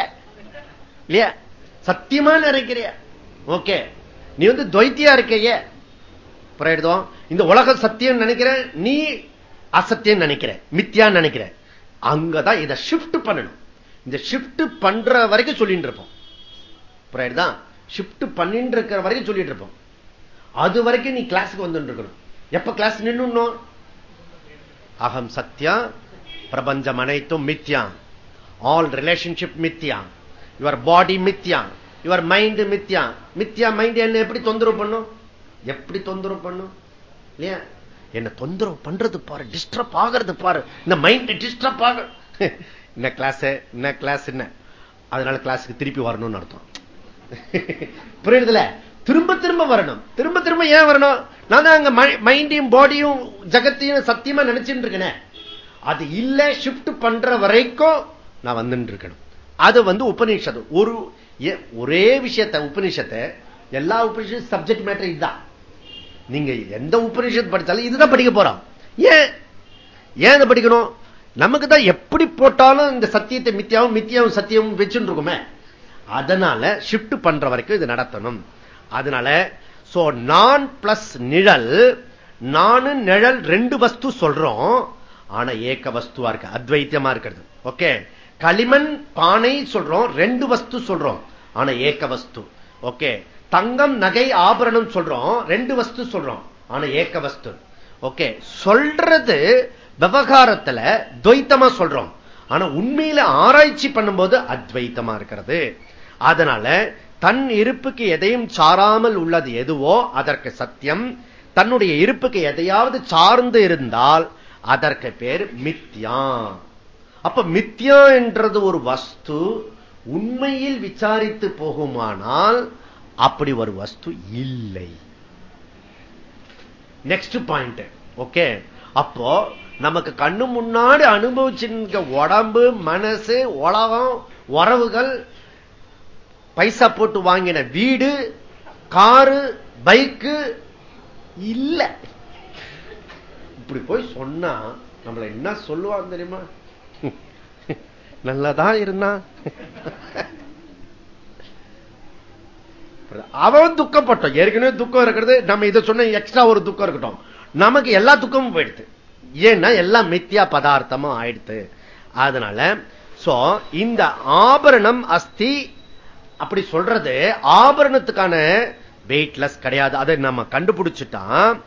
இல்லையா? சத்தியமா நினைக்கிறிய? ஓகே நீ வந்து துவைத்தியா இருக்கைய? புரியுதோ இந்த உலக சத்தியம் நினைக்கிற நீ அசத்தியம் நினைக்கிற மித்தியா நினைக்கிற. அங்கதான் இதை ஷிப்ட் பண்ணணும். இந்த ஷிப்ட் பண்ற வரைக்கும் சொல்லிட்டு இருப்போம். புரியுதா ஷிப்ட் பண்ணிட்டு இருக்கிற வரைக்கும் சொல்லிட்டு இருப்போம். அது வரைக்கும் நீ கிளாஸுக்கு வந்துருக்கணும் எப்ப கிளாஸ் நின்னு அகம் சத்யா பிரபஞ்சம் அனைத்தும் மித்யா ஆல் ரிலேஷன்ஷிப் மித்யா யுவர் பாடி மித்யா யுவர் மைண்ட் மித்யா மித்யா மைண்ட் என்ன எப்படி தொந்தரவு பண்ணும்? எப்படி தொந்தரவு பண்ணும்? இல்லையா? என்ன தொந்தரவு பண்றது பாரு டிஸ்டர்ப் ஆகிறது பாரு. இந்த மைண்ட் டிஸ்டர்ப் ஆக. என்ன கிளாஸ் என்ன கிளாஸ் என்ன? அதனால கிளாஸுக்கு திருப்பி வரணும்னு அர்த்தம். புரியுதுல? திரும்ப திரும்ப வரணும். திரும்ப திரும்ப ஏன் வரணும்? நான் தான் அங்க மைண்டையும் பாடியும் ஜகத்தையும் சத்தியமா நினைச்சுட்டு இருக்கேன். அது இல்ல ஷிப்ட் பண்ற வரைக்கும் நான் வந்துட்டு இருக்கணும். அது வந்து உபநிஷத்து. ஒரு ஒரே விஷயத்தை உபநிஷத்தை எல்லா உபநிஷத்து சப்ஜெக்ட் மேட்டர் இதுதான். நீங்க எந்த உபநிஷத்து படித்தாலும் இதுதான் படிக்க போறோம். ஏன்? ஏன் அதை படிக்கணும்? நமக்கு தான் எப்படி போட்டாலும் இந்த சத்தியத்தை மித்தியாவும் மித்தியாவும் சத்தியமும் வச்சுட்டு இருக்குமே. அதனால ஷிப்ட் பண்ற வரைக்கும் இது நடத்தணும். அதனால சோ நான் பிளஸ் நிழல் நானு நிழல் ரெண்டு வஸ்து சொல்றோம். ஆனா ஏக வஸ்துவா இருக்கு. அத்வைத்தியமா இருக்கிறது. ஓகே களிமண் பானை சொல்றோம் ரெண்டு வஸ்து சொல்றோம். ஆனா ஏக்க வஸ்து. ஓகே. தங்கம் நகை ஆபரணம் சொல்றோம் ரெண்டு வஸ்து சொல்றோம். ஆனா ஏக்க வஸ்து. ஓகே. சொல்றது விவகாரத்துல துவைத்தமா சொல்றோம். ஆனா உண்மையில ஆராய்ச்சி பண்ணும்போது அத்வைத்தமா இருக்கிறது. அதனால தன் இருப்புக்கு எதையும் சாராமல் உள்ளது எதுவோ அதற்கு சத்தியம். தன்னுடைய இருப்புக்கு எதையாவது சார்ந்து இருந்தால் அதற்கு பேர் மித்யா. அப்ப மித்யா என்றது ஒரு வஸ்து உண்மையில் விசாரித்து போகுமானால் அப்படி ஒரு வஸ்து இல்லை. நெக்ஸ்ட் பாயிண்ட் ஓகே அப்போ நமக்கு கண்ணு முன்னாடி அனுபவிச்சிருக்க உடம்பு மனசு உலகம் உறவுகள் பைசா போட்டு வாங்கின வீடு காரு பைக்கு இல்ல. இப்படி போய் சொன்னா நம்மள என்ன சொல்லுவாங்க தெரியுமா? நல்லதான் இருந்தா அவன் துக்கப்பட்டோம் ஏற்கனவே துக்கம் இருக்கிறது. நம்ம இதை சொன்ன எக்ஸ்ட்ரா ஒரு துக்கம் இருக்கட்டும். நமக்கு எல்லா துக்கமும் போயிடுது. ஏன்னா எல்லாம் மித்தியா பதார்த்தமும் ஆயிடுது. அதனால சோ இந்த ஆபரணம் அஸ்தி அப்படி சொல்றது ஆபரணத்துக்கான வெயிட்லெஸ் கிடையாது. அதை நம்ம கண்டுபிடிச்சிட்டான்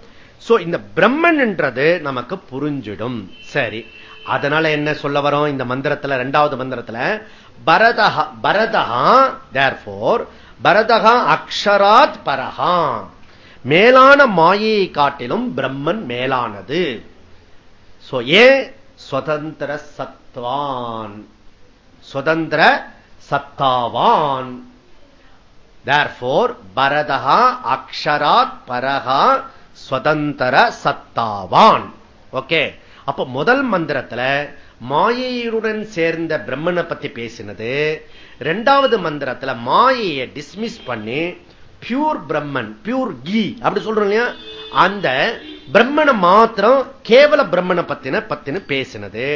சோ இந்த பிரம்மன் என்றது நமக்கு புரிஞ்சிடும். சரி. அதனால என்ன சொல்ல வரோம்? இந்த மந்திரத்துல ரெண்டாவது மந்திரத்துல பரதஹா பரதஹா தேர்ஃபோர் பரதகா அக்ஷராத் பரகா மேலான மாயை காட்டிலும் பிரம்மன் மேலானது. ஏ? சுதந்திர சத்வான். சுதந்திர சத்தாவான். தேர்ஃபோர் பரதகா அக்ஷராத் பரகா சுதந்திர சத்தாவான். ஓகே அப்ப முதல் மந்திரத்துல மாயையுடன் சேர்ந்த பிரம்மனை பத்தி பேசினது. ரெண்டாவது மந்திரத்துல மாயையை டிஸ்மிஸ் பண்ணி பியூர் பிரம்மன் பியூர் கீ அப்படி சொல்றோம் இல்லையா? அந்த பிரம்மனை மாத்திரம் கேவல பிரம்மனை பத்தின பத்தின பேசினது.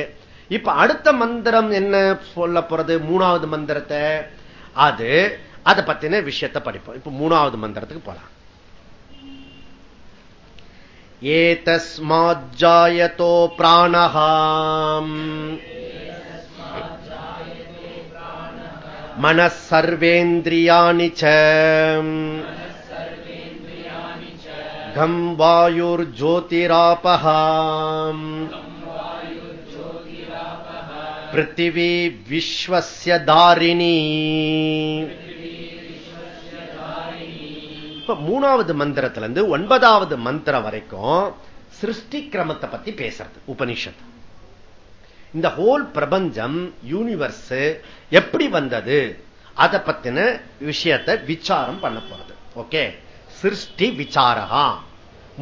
இப்ப அடுத்த மந்திரம் என்ன சொல்ல போறது? மூணாவது மந்திரத்தை. அது அதை பத்தின விஷயத்தை படிப்போம். இப்ப மூணாவது மந்திரத்துக்கு போலாம். ये तस्माज्जायतो प्राणः। मनः सर्वेन्द्रियाणि च। घं वायुर्ज्योतिरापः। पृथिवी विश्वस्य दारिणी। இப்ப மூணாவது மந்திரத்துல இருந்து ஒன்பதாவது மந்திரம் வரைக்கும் சிருஷ்டி கிரமத்தை பத்தி பேசுறது உபனிஷத் இந்த ஹோல் பிரபஞ்சம் யூனிவர்ஸ் எப்படி வந்தது? அதை பத்தின விஷயத்தை விசாரம் பண்ண போறது. ஓகே சிருஷ்டி விசாரகா.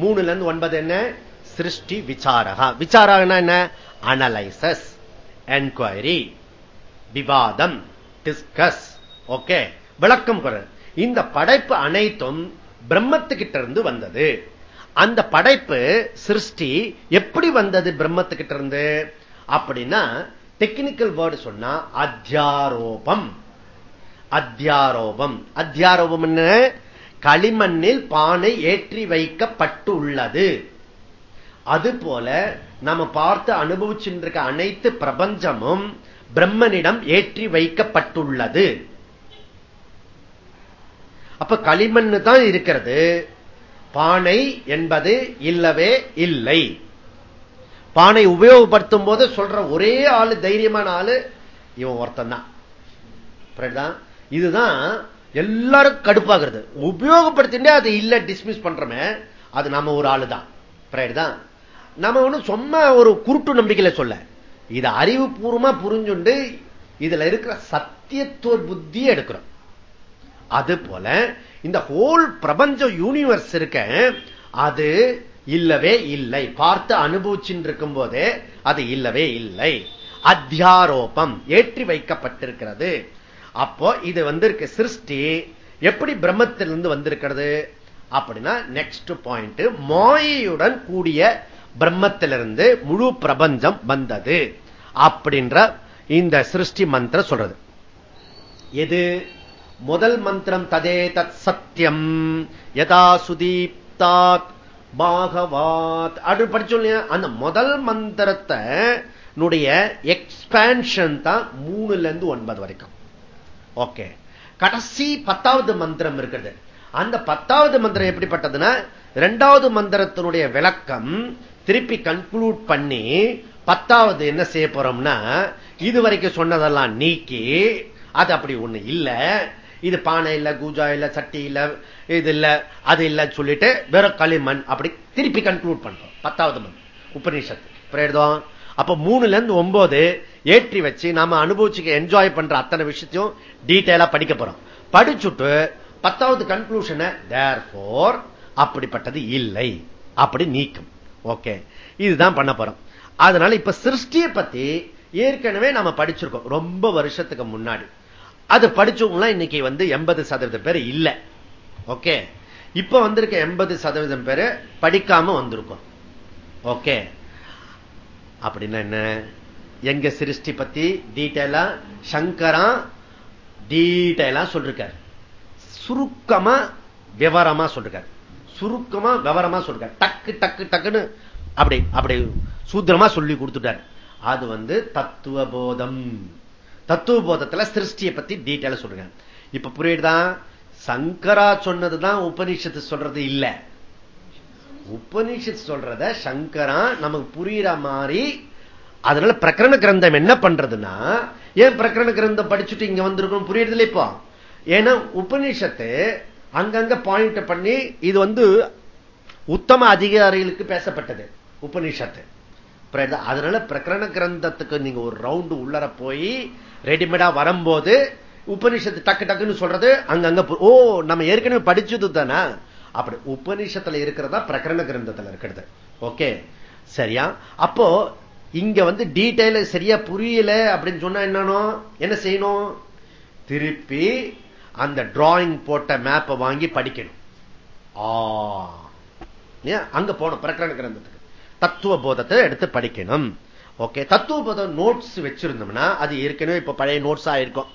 மூணுல இருந்து ஒன்பது என்ன? சிருஷ்டி விசாரகா. விசாரகனா என்ன? அனலைசஸ் என்கொயரி விவாதம் டிஸ்கஸ் ஓகே விளக்கம் குரல் இந்த படைப்பு அனைத்தும் பிரம்மத்துக்கிட்ட இருந்து வந்தது. அந்த படைப்பு சிருஷ்டி எப்படி வந்தது பிரம்மத்துக்கிட்ட இருந்து அப்படின்னா டெக்னிக்கல் வேர்டு சொன்னா அத்தியாரோபம். அத்தியாரோபம். அத்தியாரோபம் என்ன? களிமண்ணில் பானை ஏற்றி வைக்கப்பட்டுள்ளது. அது அதுபோல நம்ம பார்த்து அனுபவிச்சுருக்க அனைத்து பிரபஞ்சமும் பிரம்மனிடம் ஏற்றி வைக்கப்பட்டுள்ளது. அப்ப களிமண் தான் இருக்கிறது. பானை என்பது இல்லவே இல்லை. பானை உபயோகப்படுத்தும் போது சொல்ற ஒரே ஆளு தைரியமான ஆளு இவன் ஒருத்தன் தான். இதுதான் எல்லாரும் கடுப்பாகிறது. உபயோகப்படுத்திட்டே அது இல்ல டிஸ்மிஸ் பண்றமே அது நம்ம ஒரு ஆளு தான். தான் நம்ம ஒண்ணு சும்மா ஒரு குருட்டு நம்பிக்கையில சொல்ல. இது அறிவுபூர்வமா புரிஞ்சுண்டு இதுல இருக்கிற சத்தியத்துவ புத்தியை எடுக்கிறோம். அது போல இந்த ஹோல் பிரபஞ்ச யூனிவர்ஸ் இருக்க. அது இல்லவே இல்லை. பார்த்து அனுபவிச்சுட்டு இருக்கும் போதே அது இல்லவே இல்லை. அத்தியாரோபம் ஏற்றி வைக்கப்பட்டிருக்கிறது. அப்போ இது வந்திருக்கு சிருஷ்டி. எப்படி பிரம்மத்திலிருந்து வந்திருக்கிறது? அப்படின்னா நெக்ஸ்ட் பாயிண்ட் மாயையுடன் கூடிய பிரம்மத்திலிருந்து முழு பிரபஞ்சம் வந்தது. அப்படின்ற இந்த சிருஷ்டி மந்திரம் சொல்றது. எது? முதல் மந்திரம் ததே தத் சத்தியம் யதா சுதீப்தாத் பாகவாத். அப்படி படிச்சோம் அந்த முதல் மந்திரத்தை எக்ஸ்பேன்ஷன் தான் மூணுல இருந்து ஒன்பது வரைக்கும். ஓகே கடைசி பத்தாவது மந்திரம் இருக்கிறது அந்த பத்தாவது மந்திரம் எப்படிப்பட்டதுன்னா இரண்டாவது மந்திரத்தினுடைய விளக்கம் திருப்பி கன்க்ளூட் பண்ணி பத்தாவது என்ன செய்ய போறோம்னா இதுவரைக்கும் சொன்னதெல்லாம் நீக்கி அது அப்படி ஒண்ணு இல்லை. இது பானை இல்ல கூஜா இல்ல சட்டி இல்ல இது இல்ல அது இல்ல சொல்லிட்டு வெறும் களிமண் அப்படி திருப்பி கன்க்ளூட் பண்றோம். பத்தாவது மண் உபநிஷத்து. புரியுதோம் அப்ப மூணுல இருந்து ஒன்பது ஏற்றி வச்சு நாம அனுபவிச்சு என்ஜாய் பண்ற அத்தனை விஷயத்தையும் டீட்டெயிலா படிக்க போறோம். படிச்சுட்டு பத்தாவது கன்க்ளூஷனை தேர் அப்படிப்பட்டது இல்லை. அப்படி நீக்கும். ஓகே இதுதான் பண்ண போறோம். அதனால இப்ப சிருஷ்டியை பத்தி ஏற்கனவே நம்ம படிச்சிருக்கோம். ரொம்ப வருஷத்துக்கு முன்னாடி. அது படிச்சவங்களாம் இன்னைக்கு வந்து எண்பது சதவீதம் பேர் இல்லை. ஓகே? இப்ப வந்திருக்க எண்பது சதவீதம் பேர் படிக்காம வந்திருக்கோம். ஓகே? அப்படின்னா என்ன? எங்க சிருஷ்டி பத்தி டீட்டெயிலா சங்கரா டீட்டெயிலா சொல்றாரு சுருக்கமா விவரமா சொல்றாரு சுருக்கமா விவரமா சொல்றாரு டக்கு டக்கு டக்குன்னு அப்படி அப்படி சூத்திரமா சொல்லி கொடுத்துட்டாரு. அது வந்து தத்துவ போதம். தத்துவ போதத்துல சிருஷ்டியை பத்தி டீட்டெயில சொல்லுங்க இப்ப புரியுதுதான் சங்கரா சொன்னதுதான் உபனிஷத்து சொல்றது இல்ல. உபனிஷத் சொல்றத சங்கரா நமக்கு புரியுற மாதிரி அதனால பிரகரண கிரந்தம் என்ன பண்றதுன்னா ஏன் பிரகரண கிரந்தம் படிச்சுட்டு இங்க வந்திருக்கணும் புரியுறதுல இப்போ? ஏன்னா உபநிஷத்து அங்கங்க பாயிண்ட் பண்ணி இது வந்து உத்தம அதிகாரிகளுக்கு பேசப்பட்டது உபநிஷத்து. அதனால பிரகரண கிரந்தத்துக்கு நீங்க ஒரு ரவுண்டு உள்ளர போய் ரெடிமேடா வரும்போது உபனிஷத்து டக்கு டக்குன்னு சொல்றது அங்கங்க ஓ நம்ம ஏற்கனவே படிச்சது தானே? அப்படி உபனிஷத்துல இருக்கிறதா பிரகரண கிரந்தத்துல இருக்கிறது. ஓகே? சரியா? அப்போ இங்க வந்து டீட்டெயில சரியா புரியல அப்படின்னு சொன்னா என்னன்னு? என்ன செய்யணும்? திருப்பி அந்த டிராயிங் போட்ட மேப்பை வாங்கி படிக்கணும். அங்க போனோம் பிரகரண கிரந்தத்துக்கு. தத்துவ போதத்தை எடுத்து படிக்கணும். ஓகே தத்துவபோதம் நோட்ஸ் வச்சிருந்தோம்னா அது ஏற்கனவே இப்ப பழைய நோட்ஸ் இருக்கும்.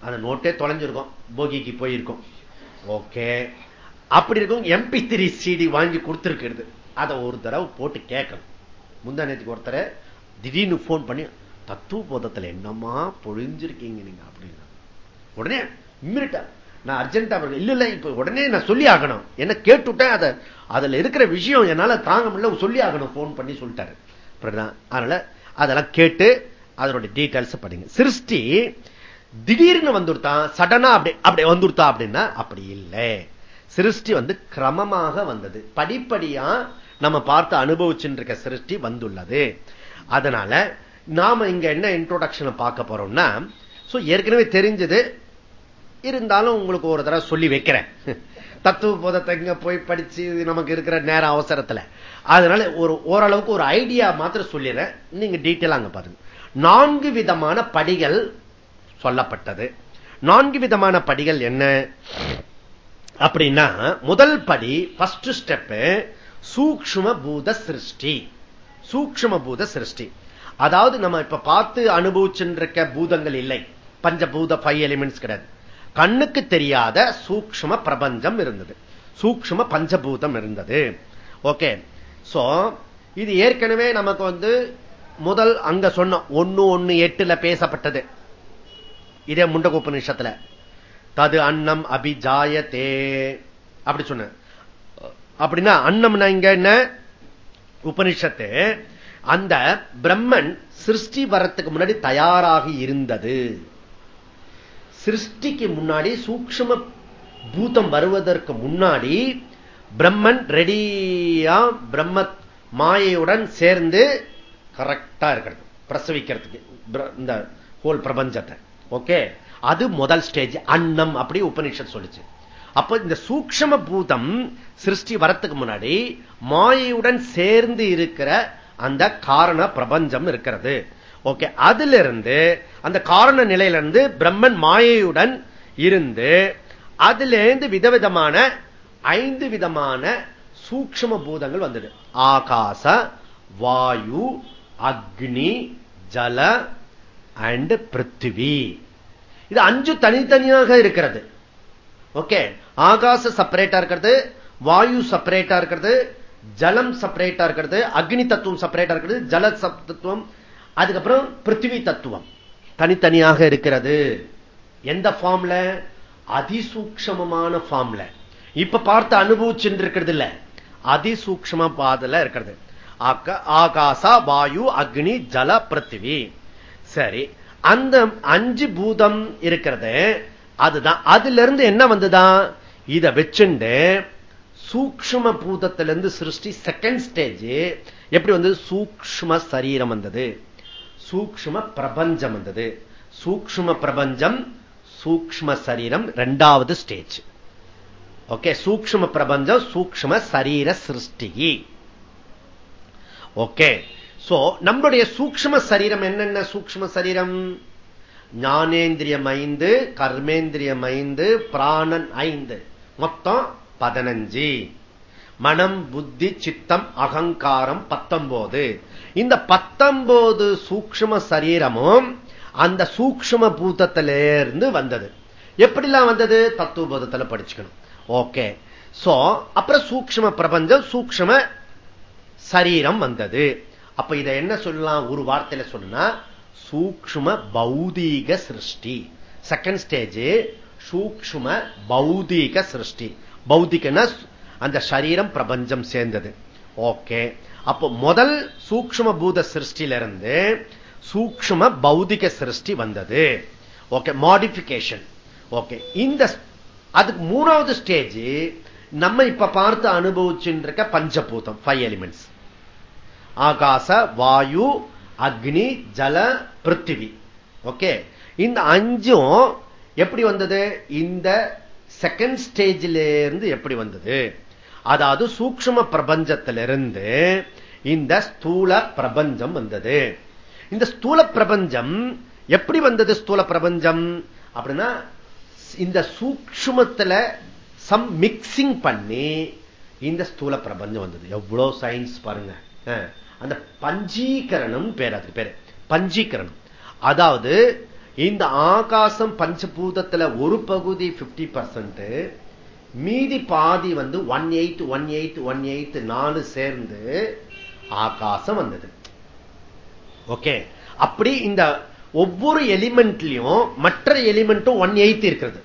அந்த நோட்டே தொலைஞ்சிருக்கும். போகிக்கு போயிருக்கும். ஓகே அப்படி இருக்கும் எம்பி த்ரீ சிடி வாங்கி கொடுத்துருக்கிறது. அதை ஒரு தடவை போட்டு கேட்கணும். முந்தா நேற்றுக்கு ஒருத்தர் திடீர்னு போன் பண்ணி தத்துவ போதத்துல என்னமா பொழிஞ்சிருக்கீங்க நீங்க அப்படின்னு. உடனே இம்மிடிட்டா நான் அர்ஜென்டா இல்ல இல்ல இப்ப உடனே நான் சொல்லி ஆகணும். என்ன கேட்டுட்டேன் அதை அதுல இருக்கிற விஷயம் என்னால தாங்க முடியல. சொல்லி ஆகணும் போன் பண்ணி சொல்லிட்டாரு. அதனால அதெல்லாம் கேட்டு அதனுடைய டீட்டெயில்ஸ் படிங்க. சிருஷ்டி திடீர்னு வந்துருத்தான் சடனா அப்படி அப்படி வந்துருத்தா அப்படின்னா அப்படி இல்லை. சிருஷ்டி வந்து கிரமமாக வந்தது. படிப்படியா நம்ம பார்த்து அனுபவிச்சுட்டு இருக்க சிருஷ்டி வந்துள்ளது. அதனால நாம இங்க என்ன இன்ட்ரோடக்ஷன் பார்க்க போறோம்னா ஏற்கனவே தெரிஞ்சது. இருந்தாலும் உங்களுக்கு ஒரு தடவை சொல்லி வைக்கிறேன். தத்துவ போதத்தை இங்க போய் படிச்சு நமக்கு இருக்கிற நேர அவசரத்துல. அதனால ஒரு ஓரளவுக்கு ஒரு ஐடியா மாத்திரம் சொல்லிடுறேன். நீங்க டீட்டெயில் அங்க பாருங்க. நான்கு விதமான படிகள் சொல்லப்பட்டது. நான்கு விதமான படிகள் என்ன? அப்படின்னா முதல் படி பஸ்ட் ஸ்டெப் சூக்ம பூத சிருஷ்டி. சூக்ம பூத சிருஷ்டி. அதாவது நம்ம இப்ப பார்த்து அனுபவிச்சுருக்க பூதங்கள் இல்லை. பஞ்சபூத ஃபைவ் எலிமெண்ட்ஸ் கிடையாது. கண்ணுக்கு தெரியாத சூக்ம பிரபஞ்சம் இருந்தது. சூக்ம பஞ்சபூதம் இருந்தது. ஓகே சோ இது ஏற்கனவே நமக்கு வந்து முதல் அங்க சொன்ன ஒன்னு ஒன்னு எட்டுல பேசப்பட்டது. இதே முண்டகோபநிஷத்துல. தது அன்னம் அபிஜாயத்தே. அப்படி சொன்ன. அப்படின்னா அன்னம்னா இங்க என்ன? உபனிஷத்து அந்த பிரம்மன் சிருஷ்டி வரத்துக்கு முன்னாடி தயாராகி இருந்தது. சிருஷ்டிக்கு முன்னாடி சூக்ம பூதம் வருவதற்கு முன்னாடி பிரம்மன் ரெடியா பிரம்ம மாயையுடன் சேர்ந்து கரெக்டா இருக்கிறது. பிரசவிக்கிறதுக்கு. இந்த ஹோல் பிரபஞ்சத்தை. ஓகே அது முதல் ஸ்டேஜ் அன்னம் அப்படி உபநிஷம் சொல்லிச்சு. அப்ப இந்த சூக்ஷம பூதம் சிருஷ்டி வரத்துக்கு முன்னாடி மாயையுடன் சேர்ந்து இருக்கிற அந்த காரண பிரபஞ்சம் இருக்கிறது. ஓகே அதுல இருந்து அந்த காரண நிலையிலிருந்து பிரம்மன் மாயையுடன் இருந்து அதுல இருந்து விதவிதமான ஐந்து விதமான சூக்ம பூதங்கள் வந்தது. ஆகாச வாயு அக்னி ஜல அண்ட் பிருத்திவி. இது அஞ்சு தனித்தனியாக இருக்கிறது. ஓகே ஆகாச செப்பரேட்டா இருக்கிறது வாயு செப்பரேட்டா இருக்கிறது ஜலம் செப்பரேட்டா இருக்கிறது அக்னி தத்துவம் செப்பரேட்டா இருக்கிறது ஜல தத்துவம் அதுக்கப்புறம் பிருத்திவி தத்துவம். தனித்தனியாக இருக்கிறது. எந்த ஃபார்ம்ல அதிசூக்ஷமமான ஃபார்ம்ல இப்ப பார்த்து அனுபவிச்சுட்டு இருக்கிறது இல்ல அதிசூக்ஷம பாதல இருக்கிறது. ஆகாசா வாயு அக்னி ஜல பிருத்திவி. சரி அந்த அஞ்சு பூதம் இருக்கிறது. அதுதான். அதுல இருந்து என்ன வந்துதான் இதை வச்சுண்டு சூக்ம பூதத்திலிருந்து சிருஷ்டி செகண்ட் ஸ்டேஜ் எப்படி வந்து சூக்ம சரீரம் வந்தது. சூக்ம பிரபஞ்சம் வந்தது. சூக்ம பிரபஞ்சம் சூக்ம சரீரம் ரெண்டாவது ஸ்டேஜ் ஓகே சூக்ம பிரபஞ்சம் சூக்ம சரீர சிருஷ்டி. ஓகே சோ நம்மளுடைய சூக்ம சரீரம் என்னென்ன சூக்ம சரீரம்? ஞானேந்திரியம் ஐந்து கர்மேந்திரியம் ஐந்து பிராணன் ஐந்து. மொத்தம் பதினஞ்சு. மனம் புத்தி சித்தம் அகங்காரம் பத்தொன்பது இந்த பத்தொன்பது சூக்ம சரீரமும் அந்த சூக்ம பூத்தத்திலிருந்து வந்தது. எப்படிலாம் வந்தது? தத்துவபோதத்துல படிச்சுக்கணும். ஓகே சோ அப்புறம் சூக்ம பிரபஞ்சம் சூக்ம சரீரம் வந்தது. அப்ப இதை என்ன சொல்லலாம்? ஒரு வார்த்தையில சொன்னா சூக்ம பௌதீக சிருஷ்டி. செகண்ட் ஸ்டேஜ் சூக்ம பௌதீக சிருஷ்டி. பௌதிகன அந்த சரீரம் பிரபஞ்சம் சேர்ந்தது. ஓகே அப்போ முதல் சூக்ம பூத சிருஷ்டியிலிருந்து சூக்ம பௌதிக சிருஷ்டி வந்தது. ஓகே மாடிபிகேஷன் ஓகே இந்த அதுக்கு மூணாவது ஸ்டேஜ் நம்ம இப்ப பார்த்து அனுபவிச்சுருக்க பஞ்சபூதம் ஃபைவ் எலிமெண்ட்ஸ் ஆகாச வாயு அக்னி ஜல பிருத்திவி. ஓகே இந்த அஞ்சும் எப்படி வந்தது? இந்த செகண்ட் ஸ்டேஜில இருந்து எப்படி வந்தது? அதாவது சூக்ம பிரபஞ்சத்திலிருந்து இந்த ஸ்தூல பிரபஞ்சம் வந்தது. இந்த ஸ்தூல பிரபஞ்சம் எப்படி வந்தது ஸ்தூல பிரபஞ்சம்? அப்படின்னா இந்த சூக்ஷமத்துல சம் மிக்சிங் பண்ணி இந்த ஸ்தூல பிரபஞ்சம் வந்தது. எவ்வளவு சயின்ஸ் பாருங்க. அந்த பஞ்சீகரணம் பேர் அதுக்கு பேரு. பஞ்சீகரணம். அதாவது இந்த ஆகாசம் பஞ்சபூதத்துல ஒரு பகுதி பிப்டி பர்சன்ட் மீதி பாதி வந்து one eight one eight one eight நாலு சேர்ந்து ஆகாசம் வந்தது. ஓகே. அப்படி இந்த ஒவ்வொரு எலிமெண்ட்லயும் மற்ற எலிமெண்ட்டும் ஒன் எய்த் இருக்கிறது.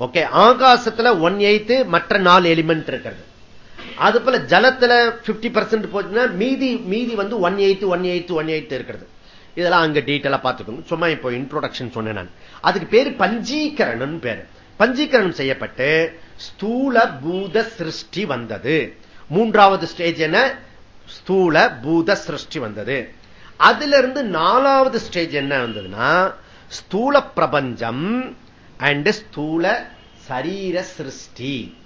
ஓகே ஆகாசத்துல ஒன் எயித்து மற்ற நாலு எலிமெண்ட் இருக்கிறது. அது போல ஜலத்துல பிப்டி பர்சன்ட் போச்சுன்னா மீதி மீதி வந்து one eighth one eighth one eighth இருக்கிறது. இதெல்லாம் அங்க டீட்டெயிலா பார்த்துக்கணும். சும்மா இப்போ இன்ட்ரோடக்ஷன் சொன்னேன் நான். அதுக்கு பேரு பஞ்சீகரணம் பேரு. பஞ்சீகரணம் செய்யப்பட்டு ஸ்தூல பூத சிருஷ்டி வந்தது. மூன்றாவது ஸ்டேஜ் என்ன? ஸ்தூல பூத சிருஷ்டி வந்தது. அதுல இருந்து நாலாவது ஸ்டேஜ் என்ன வந்ததுன்னா ஸ்தூல பிரபஞ்சம் அண்ட் ஸ்தூல சரீர சிருஷ்டி.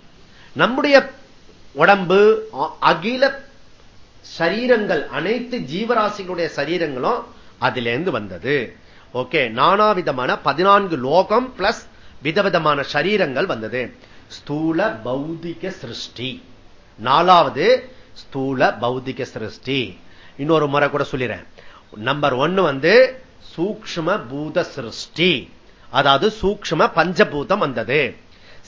நம்முடைய உடம்பு அகில சரீரங்கள் அனைத்து ஜீவராசிகளுடைய சரீரங்களும் அதிலிருந்து வந்தது. ஓகே நானாவிதமான பதினான்கு லோகம் பிளஸ் விதவிதமான சரீரங்கள் வந்தது. ஸ்தூல பௌதிக சிருஷ்டி. நாலாவது ஸ்தூல பௌதிக சிருஷ்டி. இன்னொரு முறை கூட சொல்லிறேன். நம்பர் ஒன்னு வந்து சூக்ம பூத சிருஷ்டி. அதாவது சூக்ம பஞ்சபூதம் வந்தது.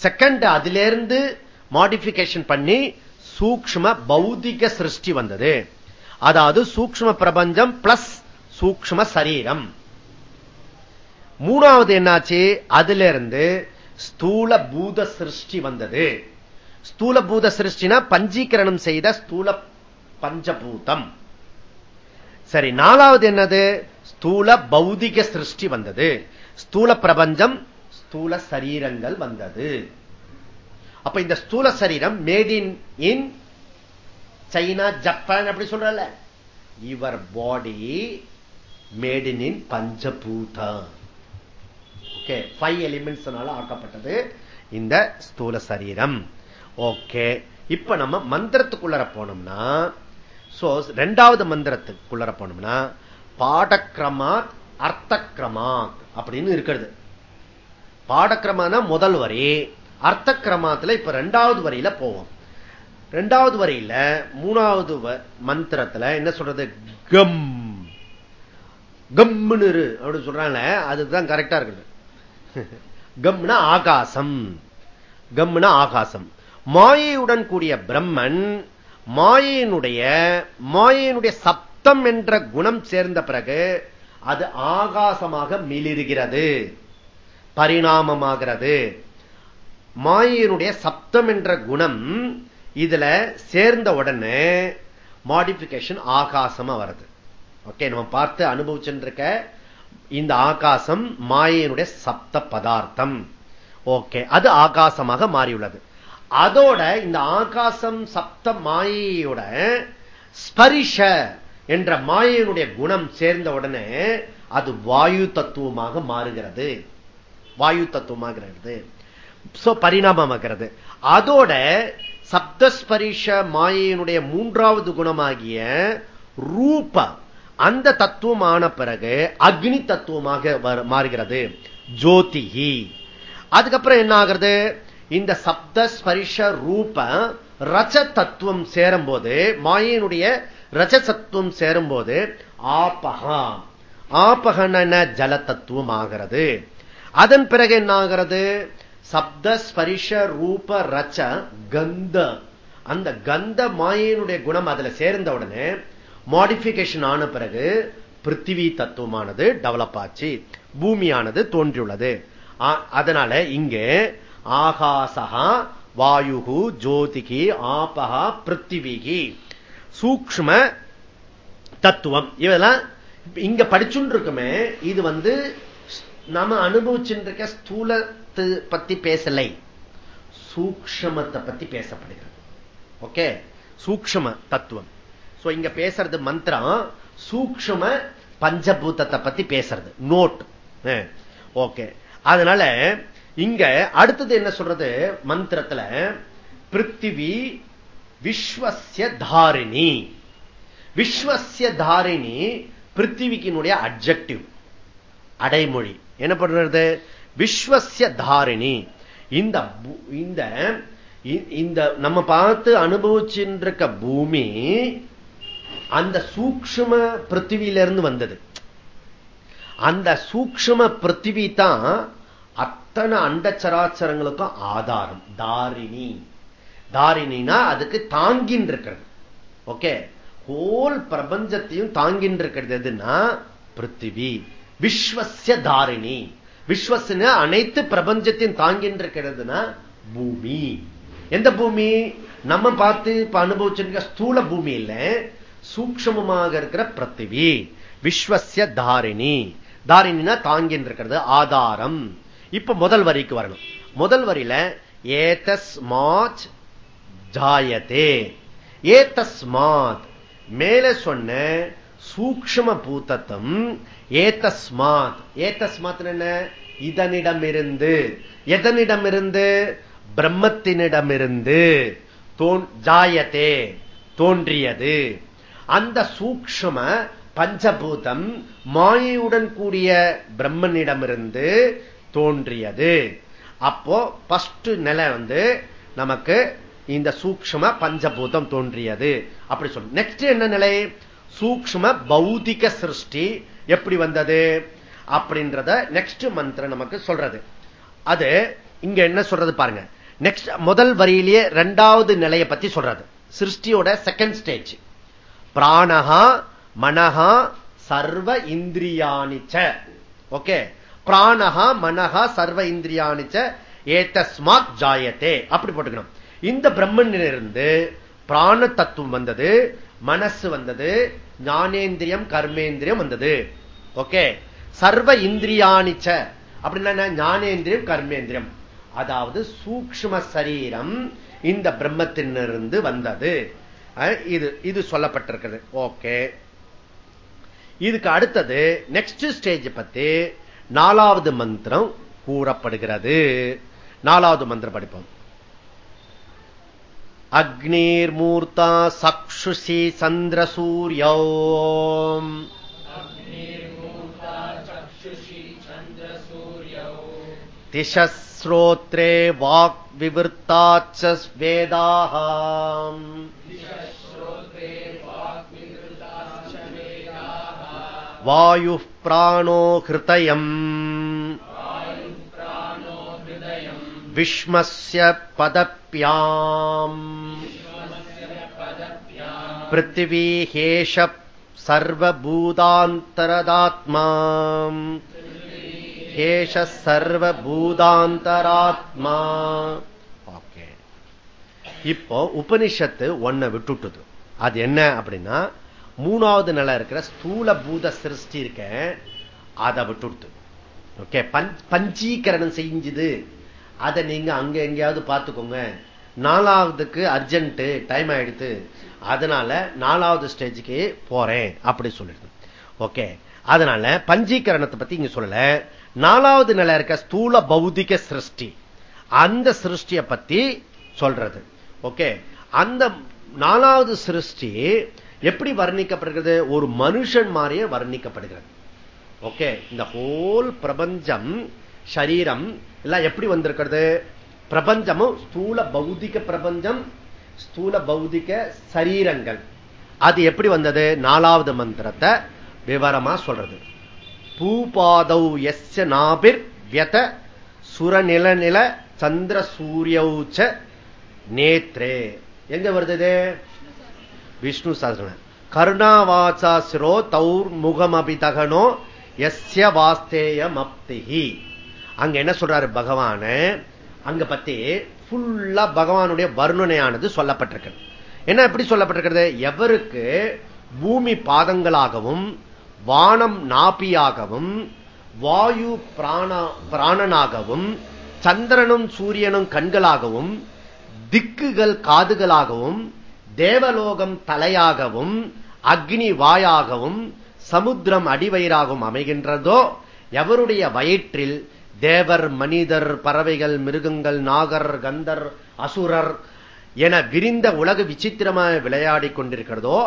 செகண்ட் அதிலிருந்து மாடிபிகேஷன் பண்ணி சூக்ம பௌதிக சிருஷ்டி வந்தது. அதாவது சூக்ம பிரபஞ்சம் பிளஸ் சூக்ம சரீரம். மூணாவது என்னாச்சு? அதுல இருந்து ஸ்தூல பூத சிருஷ்டி வந்தது. ஸ்தூல பூத சிருஷ்டினா பஞ்சீகரணம் செய்த ஸ்தூல பஞ்சபூதம். சரி நாலாவது என்னது? ஸ்தூல பௌதிக சிருஷ்டி வந்தது. ஸ்தூல பிரபஞ்சம் ஸ்தூல சரீரங்கள் வந்தது. அப்ப இந்த ஸ்தூல சரீரம் made in in China Japan அப்படி சொல்றல இவர் பாடி மேட் இன் இன் பஞ்சபூதா ஓகே ஃபைவ் எலிமெண்ட்ஸ்னால ஆக்கப்பட்டது இந்த ஸ்தூல சரீரம். ஓகே இப்ப நம்ம மந்திரத்துக்குள்ளர போனோம்னா ரெண்டாவது மந்திரத்துக்குள்ளர போனோம்னா பாடக்கிரமாத் அர்த்தக்கிரமாத் அப்படின்னு இருக்கிறது. பாடக்கிரமான முதல் வரி அர்த்த கிரமத்துல இப்ப ரெண்டாவது வரியில போவோம். ரெண்டாவது வரியில மூணாவது மந்திரத்துல என்ன சொல்றது? கம். கம்னு அப்படின்னு சொல்றாங்க அதுதான் கரெக்டா இருக்குது. கம்னா ஆகாசம். கம்னா ஆகாசம். மாயையுடன் கூடிய பிரம்மன் மாயையினுடைய மாயையினுடைய சப்தம் என்ற குணம் சேர்ந்த பிறகு அது ஆகாசமாக மிளிருகிறது பரிணாமமாகிறது. மாயினுடைய சப்தம் என்ற குணம் இதுல சேர்ந்த உடனே மாடிபிகேஷன் ஆகாசமா வருது. ஓகே நம்ம பார்த்து அனுபவிச்சுருக்க இந்த ஆகாசம் மாயையினுடைய சப்த பதார்த்தம். ஓகே அது ஆகாசமாக மாறியுள்ளது. அதோட இந்த ஆகாசம் சப்த மாயையோட ஸ்பரிஷ என்ற மாயையினுடைய குணம் சேர்ந்த உடனே அது வாயு தத்துவமாக மாறுகிறது. வாயு தத்துவமாகிறது. பரிணாமமாகிறது. அதோட சப்தஸ்பரிஷ மாயினுடைய மூன்றாவது குணமாகிய ரூப அந்த தத்துவமான பிறகு அக்னி தத்துவமாக மாறுகிறது. ஜோதிகி அதுக்கப்புறம் என்ன ஆகிறது இந்த சப்த ஸ்பரிஷ ரூப ரஜ தத்துவம் சேரும் போது மாயினுடைய ரஜ தத்துவம் சேரும் போது ஆபகா ஆபகன ஜல தத்துவம் ஆகிறது அதன் பிறகு என்ன ஆகிறது சப்த ஸ்பரிஷ ரூப ரச்ச கந்த. அந்த கந்த மாயினுடைய குணம் அதுல சேர்ந்த உடனே மாடிபிகேஷன் ஆன பிறகு பிருத்திவி தத்துவமானது டெவலப் ஆச்சு. பூமியானது தோன்றியுள்ளது. அதனால இங்கே ஆகாசகா வாயுகு ஜோதிகி ஆபகா பிருத்திவிகி சூக்ம தத்துவம். இதெல்லாம் இங்க படிச்சுட்டு இருக்குமே இது வந்து நம்ம அனுபவிச்சுருக்க ஸ்தூலத்தை பத்தி பேசலை. சூக்ஷமத்தை பத்தி பேசப்படுகிறது. ஓகே? சூக்ஷம தத்துவம். இங்க பேசுறது மந்திரம் சூக்ஷம பஞ்சபூத்தத்தை பத்தி பேசுறது. Note okay. அதனால இங்க அடுத்தது என்ன சொல்றது? மந்திரத்துல பிருத்திவி விஸ்வசிய தாரிணி. விஸ்வசிய தாரிணி பிருத்திவிக்கினுடைய அப்ஜெக்டிவ் அடைமொழி. என்ன பண்றது விஸ்வசிய தாரிணி. இந்த இந்த இந்த நம்ம பார்த்து அனுபவிச்சுருக்க பூமி அந்த சூக்ம பிருத்திவியிலிருந்து வந்தது. அந்த சூக்ம பிருத்திவி தான் அத்தனை அண்டச்சராச்சரங்களுக்கும் ஆதாரம். தாரிணி. தாரிணினா அதுக்கு தாங்கின் இருக்கிறது ஓகே? ஹோல் பிரபஞ்சத்தையும் தாங்கின் இருக்கிறது எதுன்னா பிருத்திவி. விஸ்வசிய தாரிணி. விஸ்வசன அனைத்து பிரபஞ்சத்தையும் தாங்கின்ற இருக்கிறதுனா பூமி. எந்த பூமி? நம்ம பார்த்து இப்ப அனுபவிச்சிருக்க ஸ்தூல பூமி இல்ல சூக்ஷமமாக இருக்கிற பிருத்திவி. விஸ்வசிய தாரிணி. தாரிணினா தாங்கின்னு இருக்கிறது ஆதாரம். இப்ப முதல் வரிக்கு வரணும். முதல் வரியில ஏதஸ்மாத் ஜாயதே. ஏதஸ்மாத். மேல சொன்ன சூக்ம பூத்தத்தம் ஏதஸ்மாத். ஏதஸ்மாத் என்ன? இதனிடமிருந்து. எதனிடமிருந்து? பிரம்மத்தினிடமிருந்து. ஜாயத்தே தோன்றியது. அந்த சூக்ம பஞ்சபூதம் மாயையுடன் கூடிய பிரம்மனிடமிருந்து தோன்றியது. அப்போ பஸ்ட் நிலை வந்து நமக்கு இந்த சூக்ம பஞ்சபூதம் தோன்றியது. அப்படி சொல்லு நெக்ஸ்ட் என்ன நிலை? சூக்ம பௌதிக சிருஷ்டி எப்படி வந்தது? அப்படின்றத நெக்ஸ்ட் மந்திரம் நமக்கு சொல்றது. அது இங்க என்ன சொல்றது பாருங்க. நெக்ஸ்ட் முதல் வரியிலேயே இரண்டாவது நிலையை பத்தி சொல்றது. சிருஷ்டியோட செகண்ட் ஸ்டேஜ் பிராணகா மனஹா சர்வ இந்திரியானிச்ச ஓகே பிராணகா மனகா சர்வ இந்திரியானிச்ச ஏதஸ்மாத் ஜாயத்தே அப்படி போட்டுக்கணும். இந்த பிரம்மனிலிருந்து பிராண தத்துவம் வந்தது மனசு வந்தது ஞானேந்திரியம் கர்மேந்திரியம் வந்தது. ஓகே? சர்வ இந்திரியானிச்ச அப்படின்னா ஞானேந்திரியம் கர்மேந்திரியம். அதாவது சூக்ம சரீரம் இந்த பிரம்மத்தினிருந்து வந்தது. இது இது சொல்லப்பட்டிருக்கிறது ஓகே? இதுக்கு அடுத்தது நெக்ஸ்ட் ஸ்டேஜ் பத்தி நாலாவது மந்திரம் கூறப்படுகிறது. நாலாவது மந்திரம் படிப்போம். அக்னிர்மூர்த்தா சக்ஷுசி சந்திர சந்திரசூரியோ திசஸ்ரோத்ரே வாக் விவருத்தாச்ச வேதாக वायुः प्राणो हृतयम् विश्मस्य पदप्याम् पृथिवी हेष सर्वभूतान्तरदात्मा ஹேஷ சர்வ பூதாந்தராத்மா ஓகே இப்போ உபனிஷத்து ஒன்ன விட்டுட்டுது அது என்ன அப்படின்னா மூணாவது நிலை இருக்கிற ஸ்தூல பூத சிருஷ்டி இருக்க அதை விட்டுடுத்து. ஓகே பஞ்சீகரணம் செஞ்சுது. அதை நீங்க அங்க எங்கேயாவது பார்த்துக்கோங்க. நாலாவதுக்கு அர்ஜென்ட் டைம் ஆயிடுத்து. அதனால நாலாவது ஸ்டேஜுக்கு போறேன் அப்படி சொல்லிடுது. ஓகே அதனால பஞ்சீகரணத்தை பத்தி இங்க சொல்லல. நாலாவது நிலை இருக்க ஸ்தூல பௌதிக சிருஷ்டி. அந்த சிருஷ்டியை பத்தி சொல்றது. ஓகே அந்த நாலாவது சிருஷ்டி எப்படி வர்ணிக்கப்படுகிறது? ஒரு மனுஷன் மாதிரியே வர்ணிக்கப்படுகிறது. ஓகே? இந்த ஹோல் பிரபஞ்சம் சரீரம் எல்லாம் எப்படி வந்திருக்கிறது? பிரபஞ்சமும் ஸ்தூல பௌதிக பிரபஞ்சம் ஸ்தூல பௌதிக சரீரங்கள். அது எப்படி வந்தது? நாலாவது மந்திரத்தை விவரமா சொல்றது. பூபாதௌ எஸ் நாபிர் வியத சுரநிலநில சந்திர சூரியௌச்ச நேத்ரே. எங்க வருது விஷ்ணு சாஸ்திரம். கருணாவாசாசிரோ சிரோ தௌர் முகமபிதகனோ எஸ்ய வாஸ்தேயம் அப்திகி அங்க என்ன சொல்றாரு பகவான? அங்க பத்தி ஃபுல்லா பகவானுடைய வர்ணனையானது சொல்லப்பட்டிருக்கு. என்ன எப்படி சொல்லப்பட்டிருக்கிறது? எவருக்கு பூமி பாதங்களாகவும் வானம் நாபியாகவும் வாயு பிராணனாகவும் சந்திரனும் சூரியனும் கண்களாகவும் திக்குகள் காதுகளாகவும் தேவலோகம் தலையாகவும் அக்னி வாயாகவும் சமுத்திரம் அடிவயிறாகவும் அமைகின்றதோ எவருடைய வயிற்றில் தேவர் மனிதர் பறவைகள் மிருகங்கள் நாகர் கந்தர் அசுரர் என விரிந்த உலக விசித்திரமாக விளையாடி கொண்டிருக்கிறதோ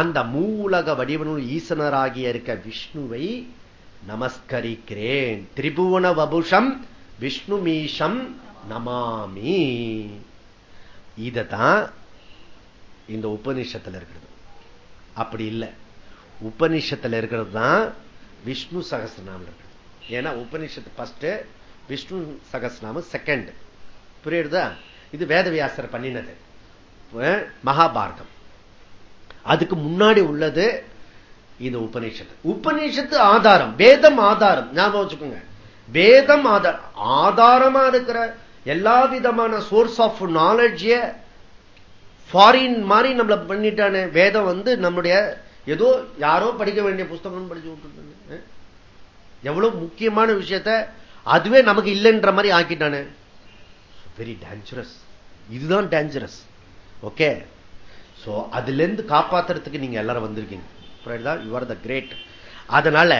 அந்த மூலக வடிவனுள் ஈசனராகிய இருக்க விஷ்ணுவை நமஸ்கரிக்கிறேன். திரிபுவன வபுஷம் விஷ்ணு மீஷம் நமாமி. இததான் இந்த உபநிஷத்துல இருக்கிறது. அப்படி இல்லை. உபநிஷத்துல இருக்கிறது தான் விஷ்ணு சகசிரநாமம் இருக்கிறது ஏன்னா உபநிஷத்து ஃபர்ஸ்ட் விஷ்ணு சகசிரநாமம் செகண்ட் புரியுதா? இது வேதவியாசர் பண்ணினது. மகாபாரதம். அதுக்கு முன்னாடி உள்ளது இந்த உபநிஷத்து. உபநிஷத்து ஆதாரம் வேதம் ஆதாரம். ஞாபகம் வச்சுக்கோங்க. வேதம் ஆதாரம் ஆதாரமா இருக்கிற எல்லா விதமான சோர்ஸ் ஆஃப் நாலேஜ் ஃபாரின் மாதிரி நம்மள பண்ணிட்டானே வேதம் வந்து நம்முடைய ஏதோ யாரோ படிக்க வேண்டிய புஸ்தகம் படிச்சு விட்டு எவ்வளவு முக்கியமான விஷயத்த அதுவே நமக்கு இல்லைன்ற மாதிரி ஆக்கிட்டானே. வெரி டேஞ்சரஸ் இதுதான் டேஞ்சரஸ் ஓகே சோ அதுல இருந்து காப்பாத்துறதுக்கு நீங்க எல்லாரும் வந்திருக்கீங்க. யூ ஆர் த கிரேட் அதனால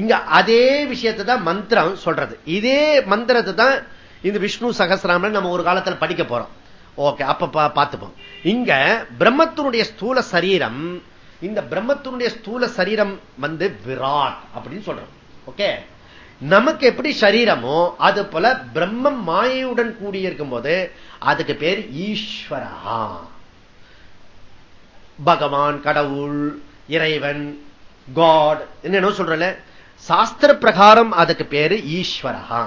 இங்க அதே விஷயத்தை தான் மந்திரம் சொல்றது. இதே மந்திரத்தை தான் இந்த விஷ்ணு சகசிராமன் நம்ம ஒரு காலத்துல படிக்க போறோம். ஓகே அப்ப பார்த்துப்போம். இங்க பிரம்மத்தினுடைய ஸ்தூல சரீரம் இந்த பிரம்மத்தினுடைய ஸ்தூல சரீரம் வந்து விராட் அப்படின்னு சொல்றோம். ஓகே? நமக்கு எப்படி சரீரமோ அது போல பிரம்மம் மாயையுடன் கூடியிருக்கும் போது அதுக்கு பேர் ஈஸ்வரா. பகவான் கடவுள் இறைவன் காட் என்ன சொல்றல சாஸ்திர பிரகாரம் அதுக்கு பேரு ஈஸ்வரகா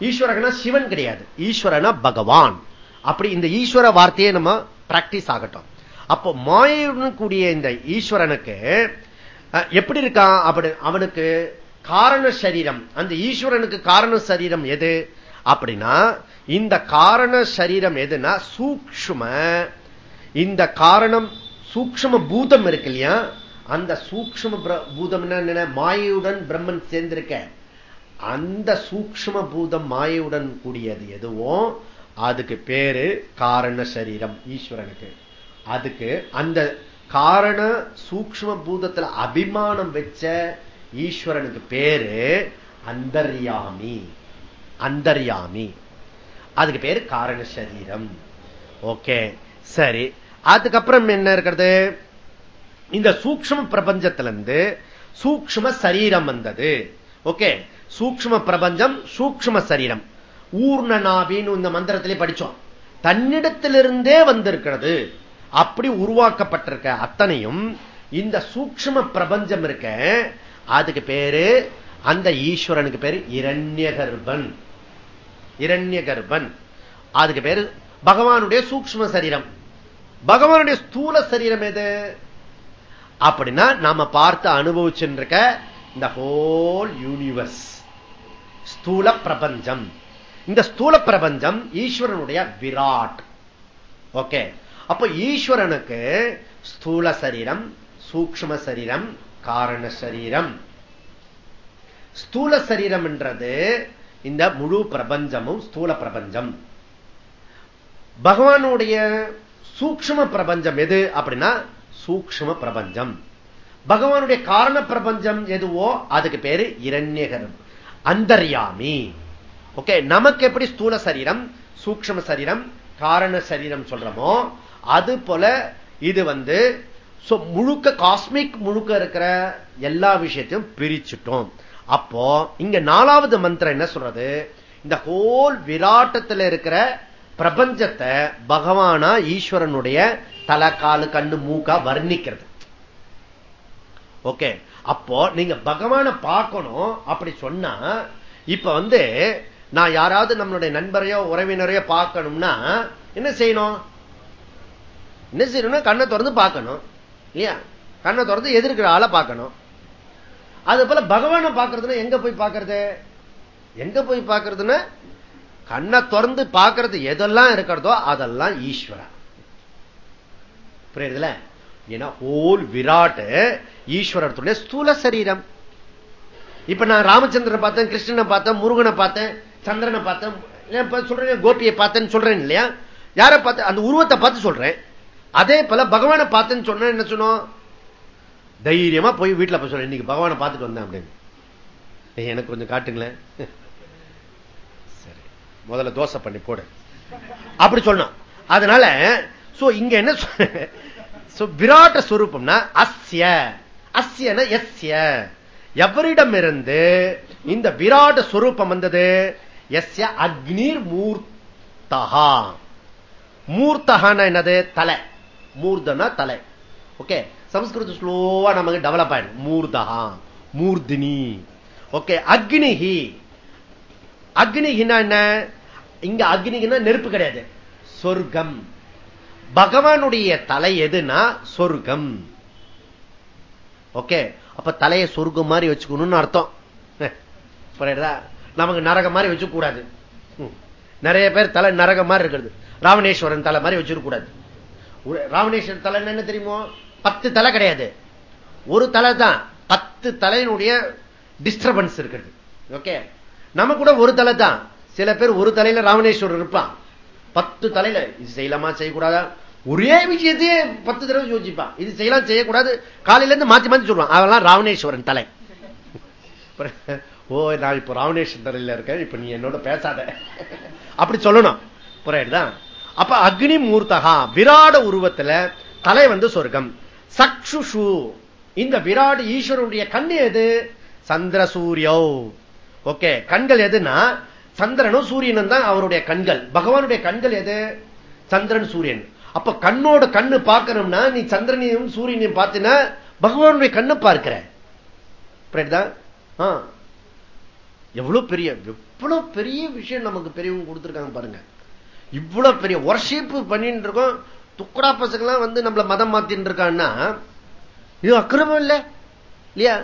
ஈஸ்வரகனா சிவன் கிடையாது. ஈஸ்வரனா பகவான். அப்படி இந்த ஈஸ்வர வார்த்தையை நம்ம பிராக்டிஸ் ஆகட்டும். அப்போ மாயுடன் கூடிய இந்த ஈஸ்வரனுக்கு எப்படி இருக்கான்? அப்படி அவனுக்கு காரண சரீரம். அந்த ஈஸ்வரனுக்கு காரண சரீரம் எது? அப்படின்னா இந்த காரண சரீரம் எதுனா சூக்ம இந்த காரணம் சூக்ம பூதம் இருக்கு இல்லையா? அந்த சூக்ம பூதம் என்ன மாயையுடன் பிரம்மன் சேர்ந்திருக்க. அந்த சூக்ம பூதம் மாயையுடன் கூடியது எதுவும் அதுக்கு பேரு காரண சரீரம் ஈஸ்வரனுக்கு. அதுக்கு அந்த காரண சூக்ம பூதத்துல அபிமானம் வச்ச ஈஸ்வரனுக்கு பேரு அந்தர்யாமி. அந்தர்யாமி. அதுக்கு பேரு காரண சரீரம். ஓகே சரி. அதுக்கப்புறம் என்ன இருக்கிறது? இந்த சூக்ம பிரபஞ்சத்திலிருந்து சூக்ம சரீரம் வந்தது. ஓகே சூக்ம பிரபஞ்சம் சூக்ம சரீரம். ஊர்ணனாபின்னு இந்த மந்திரத்திலே படிச்சோம். தன்னிடத்திலிருந்தே வந்திருக்கிறது. அப்படி உருவாக்கப்பட்டிருக்க அத்தனையும் இந்த சூக்ம பிரபஞ்சம் இருக்க அதுக்கு பேரு அந்த ஈஸ்வரனுக்கு பேரு இரண்ய கர்ப்பன் இரண்ய கர்ப்பன் அதுக்கு பேரு பகவானுடைய சூக்ம சரீரம். பகவானுடைய ஸ்தூல சரீரம் எது? அப்படின்னா நாம பார்த்து அனுபவிச்சுருக்க இந்த ஹோல் யூனிவர்ஸ் ஸ்தூல பிரபஞ்சம். இந்த ஸ்தூல பிரபஞ்சம் ஈஸ்வரனுடைய விராட். ஓகே அப்ப ஈஸ்வரனுக்கு ஸ்தூல சரீரம் சூக்ம சரீரம் காரண சரீரம். ஸ்தூல சரீரம் என்றது இந்த முழு பிரபஞ்சமும் ஸ்தூல பிரபஞ்சம். பகவானுடைய சூக்ம பிரபஞ்சம் எது அப்படின்னா சூக்ம பிரபஞ்சம். பகவானுடைய காரண பிரபஞ்சம் எதுவோ அதுக்கு பேரு இரண்யகரம் அந்தர்யாமி. ஓகே நமக்கு எப்படி ஸ்தூல சரீரம் சூக்ம சரீரம் காரண சரீரம் சொல்றோமோ அது போல இது வந்து முழுக்க காஸ்மிக் முழுக்க இருக்கிற எல்லா விஷயத்தையும் பிரிச்சுட்டோம். அப்போ இங்க நாலாவது மந்திரம் என்ன சொல்றது? இந்த ஹோல் விராட்டத்தில் இருக்கிற பிரபஞ்சத்தை பகவானா ஈஸ்வரனுடைய தலை காலு கண்ணு மூக்கா வர்ணிக்கிறது. ஓகே அப்போ நீங்க பகவான பார்க்கணும் அப்படி சொன்னா இப்ப வந்து நான் யாராவது நம்மளுடைய நண்பரையோ உறவினரையோ பார்க்கணும்னா என்ன செய்யணும்? என்ன செய்யணும்னா கண்ணை திறந்து பார்க்கணும். இல்லையா? கண்ணை திறந்து எதிர்க்கிற ஆளை பார்க்கணும். அது போல பகவானை பார்க்கறதுன்னா எங்க போய் பார்க்கறது? எங்க போய் பார்க்கறதுன்னா கண்ணை திறந்து பார்க்கறது எதெல்லாம் இருக்கிறதோ அதெல்லாம் ஈஸ்வரா. புரியுதுல? ஏன்னா ஹோல் விராட் ஈஸ்வரத்துடைய ஸ்தூல சரீரம். இப்ப நான் ராமச்சந்திரன் பார்த்தேன் கிருஷ்ணனை பார்த்தேன் முருகனை பார்த்தேன். சந்திரனை பார்த்தேன் சொல்றேன் கோபியை பார்த்தேன்னு சொல்றேன் இல்லையா? யாரை பார்த்து அந்த உருவத்தை பார்த்து சொல்றேன். அதே போல பகவானை பார்த்தேன்னு சொன்ன என்ன சொன்னோம்? தைரியமா போய் வீட்டுல போய் சொல்றேன். இன்னைக்கு பகவானை பார்த்துட்டு வந்தேன் அப்படின்னு. எனக்கு கொஞ்சம் காட்டுங்களேன். சரி முதல்ல தோசை பண்ணி போடு. அப்படி சொல்லணும் அதனால இங்க என்ன விராட்ட சுரூபம்னா அஸ்ய. அஸ்யன எஸ்ய. எவரிடமிருந்து இந்த விராட சுரூபம் வந்தது? எஸ்ய அக்னிர் மூர்த்தகா மூர்த்தகான என்னது? தலை. மூர்தனா தலை. ஓகே? சமஸ்கிருதம் ஸ்லோவா நமக்கு டெவலப் ஆயிடும் மூர்தகா மூர்தினி. ஓகே? அக்னிஹி. அக்னிகினா என்ன? இங்க அக்னிகினா நெருப்பு கிடையாது. சொர்க்கம். பகவானுடைய தலை எதுனா சொர்க்கம். ஓகே? அப்ப தலையை சொர்க்கம் மாதிரி வச்சுக்கணும்னு அர்த்தம். நமக்கு நரகம் மாதிரி வச்சுக்க கூடாது. நிறைய பேர் தலை நரகம் மாதிரி இருக்கிறது. ராவணேஸ்வரன் தலை மாதிரி வச்சிருக்க கூடாது. ராவணேஸ்வரன் தலை என்ன தெரியுமோ? பத்து தலை கிடையாது. ஒரு தலை தான். பத்து தலையினுடைய டிஸ்டர்பன்ஸ் இருக்கிறது. ஓகே நம்ம கூட ஒரு தலை தான். சில பேர் ஒரு தலையில ராவணேஸ்வரர் இருப்பான். பத்து தலையில இது செய்யலாமா செய்யக்கூடாதா? ஒரே விஷயத்தையே பத்து தடவை யோசிப்பான். இது செய்யலாம் செய்யக்கூடாது. காலையில இருந்து மாத்தி மாத்தி சொல்லுவான். அதெல்லாம் ராவணேஸ்வரன் தலை. ஓ நான் இப்ப ராவணேஸ்வரில் இருக்கேன் இப்ப நீ என்னோட பேசாத. அப்படி சொல்லணும். புரியுதுதான் அப்ப அக்னி மூர்த்தகா விராட உருவத்துல தலை வந்து சொர்க்கம். சக்ஷுஷு இந்த விராட் ஈஸ்வரனுடைய கண் எது? சந்திர சூரியோ. ஓகே கண்கள் எதுன்னா சந்திரனும் சூரியனும் தான் அவருடைய கண்கள். பகவானுடைய கண்கள் எது? சந்திரன் சூரியன். அப்ப கண்ணோட கண்ணு பார்க்கணும்னா நீ சந்திரனையும் சூரியனையும் பார்த்தீங்கன்னா பகவானுடைய கண்ணு பார்க்கிற. எவ்வளவு பெரிய எவ்வளவு பெரிய விஷயம் நமக்கு பெரியவங்க கொடுத்துருக்காங்க பாருங்க. இவ்வளவு பெரிய ஒர்ஷிப் பண்ணிட்டு இருக்கோம். துக்குடா பசங்களாம் வந்து நம்மள மதம் மாத்தின்னு இருக்கான்னா இது அக்கிரமம் இல்ல? இல்லையா?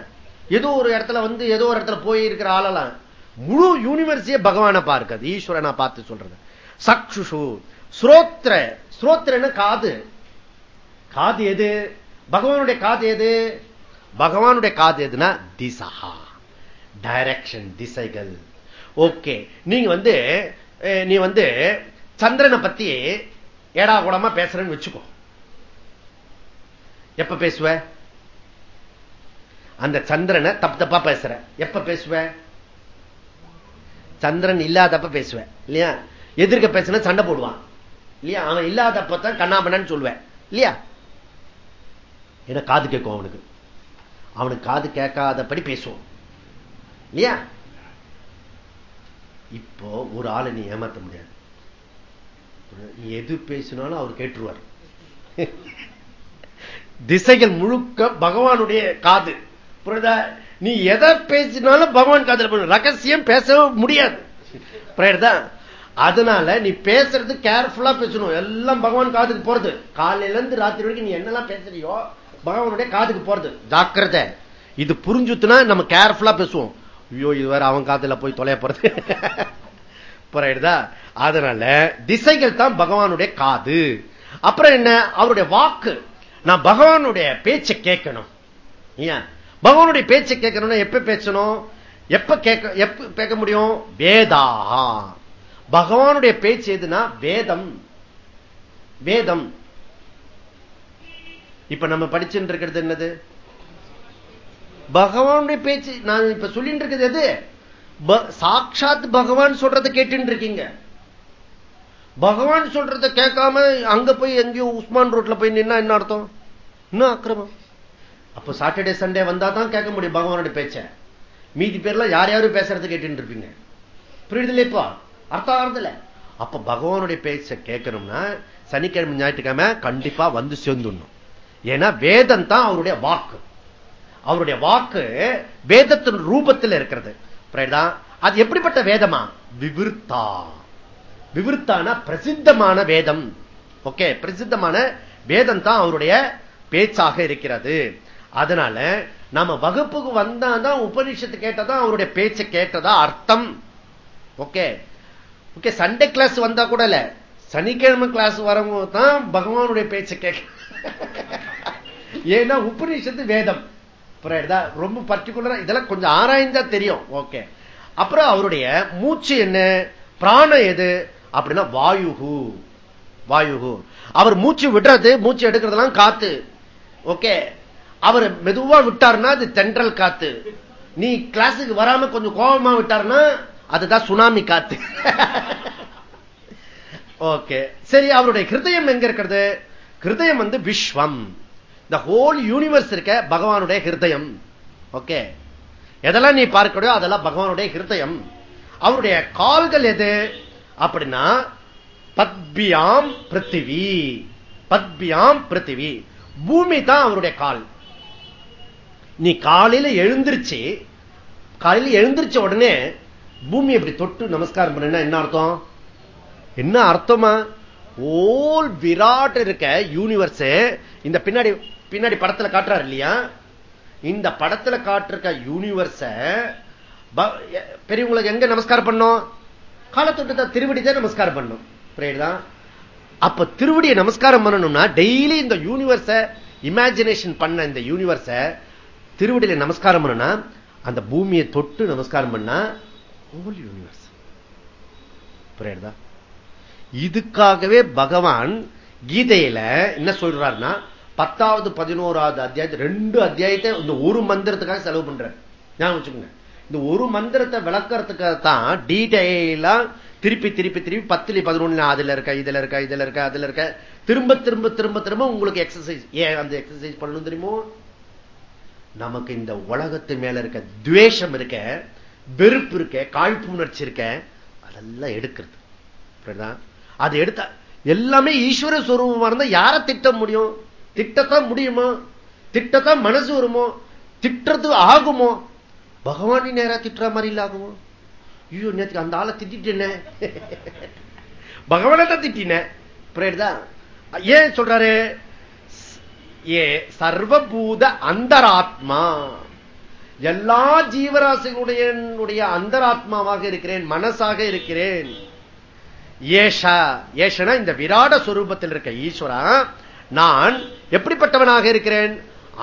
ஏதோ ஒரு இடத்துல வந்து ஏதோ ஒரு இடத்துல போய் இருக்கிற ஆளலாம் முழு யூனிவர்சிட்டியே பகவானை பார்க்காது. ஈஸ்வரனா பார்த்து சொல்றது. சக்ஷுஷு ஸ்ரோத்ர. ஸ்ரோத்ரன்னு காது. காது எது? பகவானுடைய காது எது? பகவானுடைய காது எதுனா திசா டைரக்ஷன் திசைகள். ஓகே நீங்க வந்து நீ வந்து சந்திரனை பத்தி ஏடா கூடமா பேசுறேன்னு வச்சுக்கோ. எப்ப பேசுவ? அந்த சந்திரனை தப்பு தப்பா பேசுற. எப்ப பேசுவ? சந்திரன் இல்லாதப்ப பேசுவேன் இல்லையா? எதிர்க்க பேசுன சண்டை போடுவான். இல்லையா? அவன் இல்லாதப்பதான் கண்ணாமண்ணு சொல்லுவேன் இல்லையா? என்ன காது கேட்கும் அவனுக்கு. அவனுக்கு காது கேட்காதபடி பேசுவோம். இல்லையா? இப்போ ஒரு ஆளை நீ ஏமாத்த முடியாது. நீ எது பேசினாலும் அவர் கேட்டுருவார். திசைகள் முழுக்க பகவானுடைய காது. புரியுதா? நீ எதை பேசினாலும் பகவான் காதல் பண்ண ரகசியம் பேச முடியாது. தான் அதனால நீ பேசுறது கேர்ஃபுல்லா பேசணும். எல்லாம் பகவான் காதுக்கு போறது. காலையில இருந்து ராத்திரி வரைக்கும் நீ என்னெல்லாம் பேசுறியோ பகவானுடைய காதுக்கு போறது. ஜாக்கிரதை. இது புரிஞ்சுத்துனா நம்ம கேர்ஃபுல்லா பேசுவோம். ஐயோ இது வேற அவன் காத்துல போய் தொலைய போறது. புரியுதா? அதனால திசைகள் தான் பகவானுடைய காது. அப்புறம் என்ன? அவருடைய வாக்கு. நான் பகவானுடைய பேச்சை கேட்கணும். ஏன்? பகவானுடைய பேச்சை கேட்கணும்னா எப்ப பேசணும்? எப்ப கேட்க எப்ப கேட்க முடியும்? வேதா. பகவானுடைய பேச்சு எதுனா? வேதம். வேதம். இப்ப நம்ம படிச்சுட்டு இருக்கிறது என்னது? பகவானுடைய பேச்சு நான் இப்ப சொல்லிட்டு இருக்கிறது எது சாட்சாத் பகவான் சொல்றதை கேட்டு இருக்கீங்க பகவான் சொல்றத கேட்காம அங்க போய் எங்கேயோ உஸ்மான் ரோட்ல போய் நின்னா என்ன அர்த்தம்? இன்னும் அக்கிரமம்? அப்ப சாட்டர்டே சண்டே வந்தா தான் கேட்க முடியும் பகவானுடைய பேச்ச. மீதி பேர்ல யார் யாரும் பேசுறது கேட்டு இருப்பீங்க புரியுது இப்போ? அர்த்தம் ஆறுதல அப்ப பகவானுடைய பேச்ச கேட்கணும்னா சனிக்கிழமை ஞாயிற்றுக்கிழமை கண்டிப்பா வந்து சேர்ந்துடணும். ஏன்னா வேதம் தான் அவருடைய வாக்கு. அவருடைய வாக்கு வேதத்தின் ரூபத்தில் இருக்கிறது. அது எப்படிப்பட்ட வேதமா? விவிருத்தா. விவிருத்தான பிரசித்தமான வேதம். ஓகே பிரசித்தமான வேதம் தான் அவருடைய பேச்சாக இருக்கிறது. அதனால நம்ம வகுப்புக்கு வந்தாதான் உபனிஷத்து கேட்டதான் அவருடைய பேச்சை கேட்டதா அர்த்தம். ஓகே. ஓகே சண்டே கிளாஸ் வந்தா கூட இல்ல. சனிக்கிழமை கிளாஸ் வரவங்க தான் பகவானுடைய பேச்சை கேட்க ஏன்னா உபநிஷத்து வேதம். ரொம்ப பர்டிகுலரா இதெல்லாம் கொஞ்சம் ஆராய்ந்தா தெரியும். ஓகே அப்புறம் அவருடைய மூச்சு என்ன? பிராணம் எது? அப்படின்னா வாயுகு வாயுகு அவர் மூச்சு விடுறது மூச்சு எடுக்கிறதெல்லாம் காத்து. ஓகே அவர் மெதுவா விட்டார்னா அது தென்றல் காத்து. நீ கிளாஸுக்கு வராம கொஞ்சம் கோபமா விட்டார்னா அதுதான் சுனாமி காத்து. ஓகே சரி அவருடைய ஹிருதயம் எங்க இருக்கிறது? ஹிருதயம் வந்து விஸ்வம். த ஹோல் யூனிவர்ஸ் இருக்க பகவானுடைய ஹிருதயம். ஓகே எதெல்லாம் நீ பார்க்கடையோ அதெல்லாம் பகவானுடைய ஹிருதயம். அவருடைய கால்கள் எது? அப்படின்னா பத்பியாம் பிருத்திவி. பத்பியாம் பிருத்திவி. பூமி தான் அவருடைய கால். நீ காலையில எழுந்திருச்சு காலையில் எழுந்திருச்ச உடனே பூமி எப்படி தொட்டு நமஸ்காரம் பண்ண என்ன அர்த்தம்? என்ன அர்த்தமா? ஓல் விராட் இருக்க யூனிவர்ஸ் இந்த பின்னாடி பின்னாடி படத்துல காட்டுறாரு இல்லையா? இந்த படத்துல காட்டிருக்க யூனிவர்ஸ பெரியவங்களுக்கு எங்க நமஸ்காரம் பண்ணும்? காலத்தொட்டு தான் திருவடி தான் நமஸ்காரம் பண்ணும். புரியுதுதான் அப்ப திருவடியை நமஸ்காரம் பண்ணணும்னா டெய்லி இந்த யூனிவர்ஸ இமேஜினேஷன் பண்ண இந்த யூனிவர்ஸ திருவடியில நமஸ்காரம் பண்ணனா அந்த பூமியை தொட்டு நமஸ்காரம் பண்ணா ஹோல் யூனிவர்ஸ் புரியுதா? இதுக்காகவே பகவான் கீதையில என்ன சொல்றாருன்னா பத்தாவது பதினோராவது அத்தியாயத்தை ரெண்டு அத்தியாயத்தை இந்த ஒரு மந்திரத்துக்காக செலவு பண்ற ஞாபகம் வச்சுக்கோங்க. இந்த ஒரு மந்திரத்தை விளக்கறதுக்காக தான் டீடைலா திருப்பி திருப்பி திருப்பி பத்துல பதினொன்னு அதுல இருக்க இதுல இருக்க இதுல இருக்க அதுல இருக்க. திரும்ப திரும்ப திரும்ப திரும்ப உங்களுக்கு எக்ஸசைஸ் ஏன் அந்த எக்ஸசைஸ் பண்ணணும் தெரியுமோ? நமக்கு இந்த உலகத்து மேல இருக்க துவேஷம் இருக்க வெறுப்பு இருக்க காழ்ப்பு உணர்ச்சி இருக்க அதெல்லாம் எடுக்கிறது. அது எடுத்த எல்லாமே ஈஸ்வர சுரூபமா இருந்தா யார திட்ட முடியும்? திட்டத்தான் முடியுமோ? திட்டத்தான் மனசு வருமோ? திட்டுறது ஆகுமோ? பகவானி நேரா திட்டுற மாதிரி இல்ல ஆகுமோ? ஐயோ நேற்றுக்கு அந்த ஆளை திட்டிட்டேன பகவானை தான் திட்டினேன் ஏன் சொல்றாரு? ஏ சர்வபூத அந்தராத்மா. எல்லா ஜீவராசிகளுடைய அந்தராத்மாவாக இருக்கிறேன் மனசாக இருக்கிறேன். ஏஷா ஏஷனா இந்த விராட சுரூபத்தில் இருக்க ஈஸ்வரா நான் எப்படிப்பட்டவனாக இருக்கிறேன்?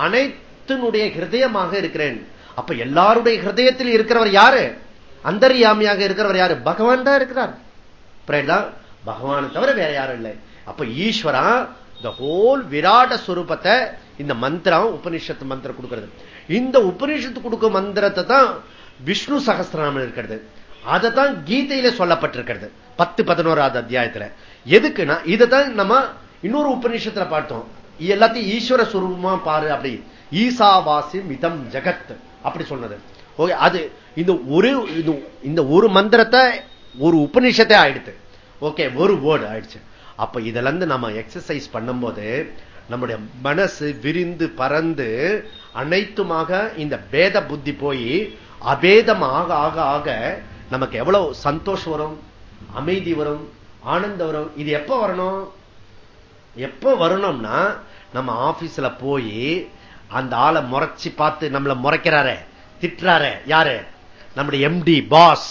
அனைத்தினுடைய ஹிருதயமாக இருக்கிறேன். அப்ப எல்லாருடைய ஹிருதயத்தில் இருக்கிறவர் யாரு? அந்தரியாமியாக இருக்கிறவர் யாரு? பகவான் தான் இருக்கிறார். பகவானை தவிர வேற யாரும் இல்லை. அப்ப ஈஸ்வரா இந்த ஹோல் விராட சுரூபத்தை இந்த மந்திரம் உபனிஷத்து மந்திரம் கொடுக்கிறது. இந்த உபனிஷத்து கொடுக்கும் மந்திரத்தை தான் விஷ்ணு சகசிரநாமம் இருக்கிறது. அதை தான் கீதையில சொல்லப்பட்டிருக்கிறது. பத்து பதினோராவது அத்தியாயத்துல. எதுக்குன்னா இதை தான் நம்ம இன்னொரு உபநிஷத்துல பார்த்தோம். எல்லாத்தையும் ஈஸ்வர சுரூபமா பாரு அப்படி. ஈசாவாசி மிதம் ஜகத் அப்படி சொன்னது. ஓகே அது இந்த ஒரு இந்த ஒரு மந்திரத்தை ஒரு உபநிஷத்தை ஆயிடுது ஓகே ஒரு வேர்டு ஆயிடுச்சு. அப்ப இதுல இருந்து நம்ம எக்ஸசைஸ் பண்ணும்போது நம்முடைய மனசு விரிந்து பறந்து அனைத்துமாக இந்த பேத புத்தி போய் அபேதம் ஆக ஆக ஆக நமக்கு எவ்வளவு சந்தோஷம் வரும் அமைதி வரும் ஆனந்தம் வரும். இது எப்ப வரணும்? எப்ப வரணும்னா நம்ம ஆபீஸ்ல போய் அந்த ஆளை முறைச்சு பார்த்து நம்மளை முறைக்கிறாரு திட்டுறாரு யாரு? நம்முடைய எம்டி பாஸ்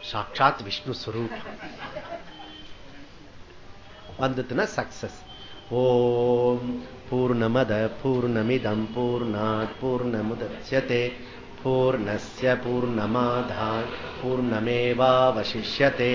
சாட்சாத் விஷ்ணு ஸ்வரூப் வந்ததுன்னா சக்சஸ் ஓம் பூர்ணமத பூர்ணமிதம் பூர்ணாத் பூர்ணமுதட்சதே பூர்ணஸ்ய பூர்ணமேவா பூர்ணமேவாவசிஷ்யதே.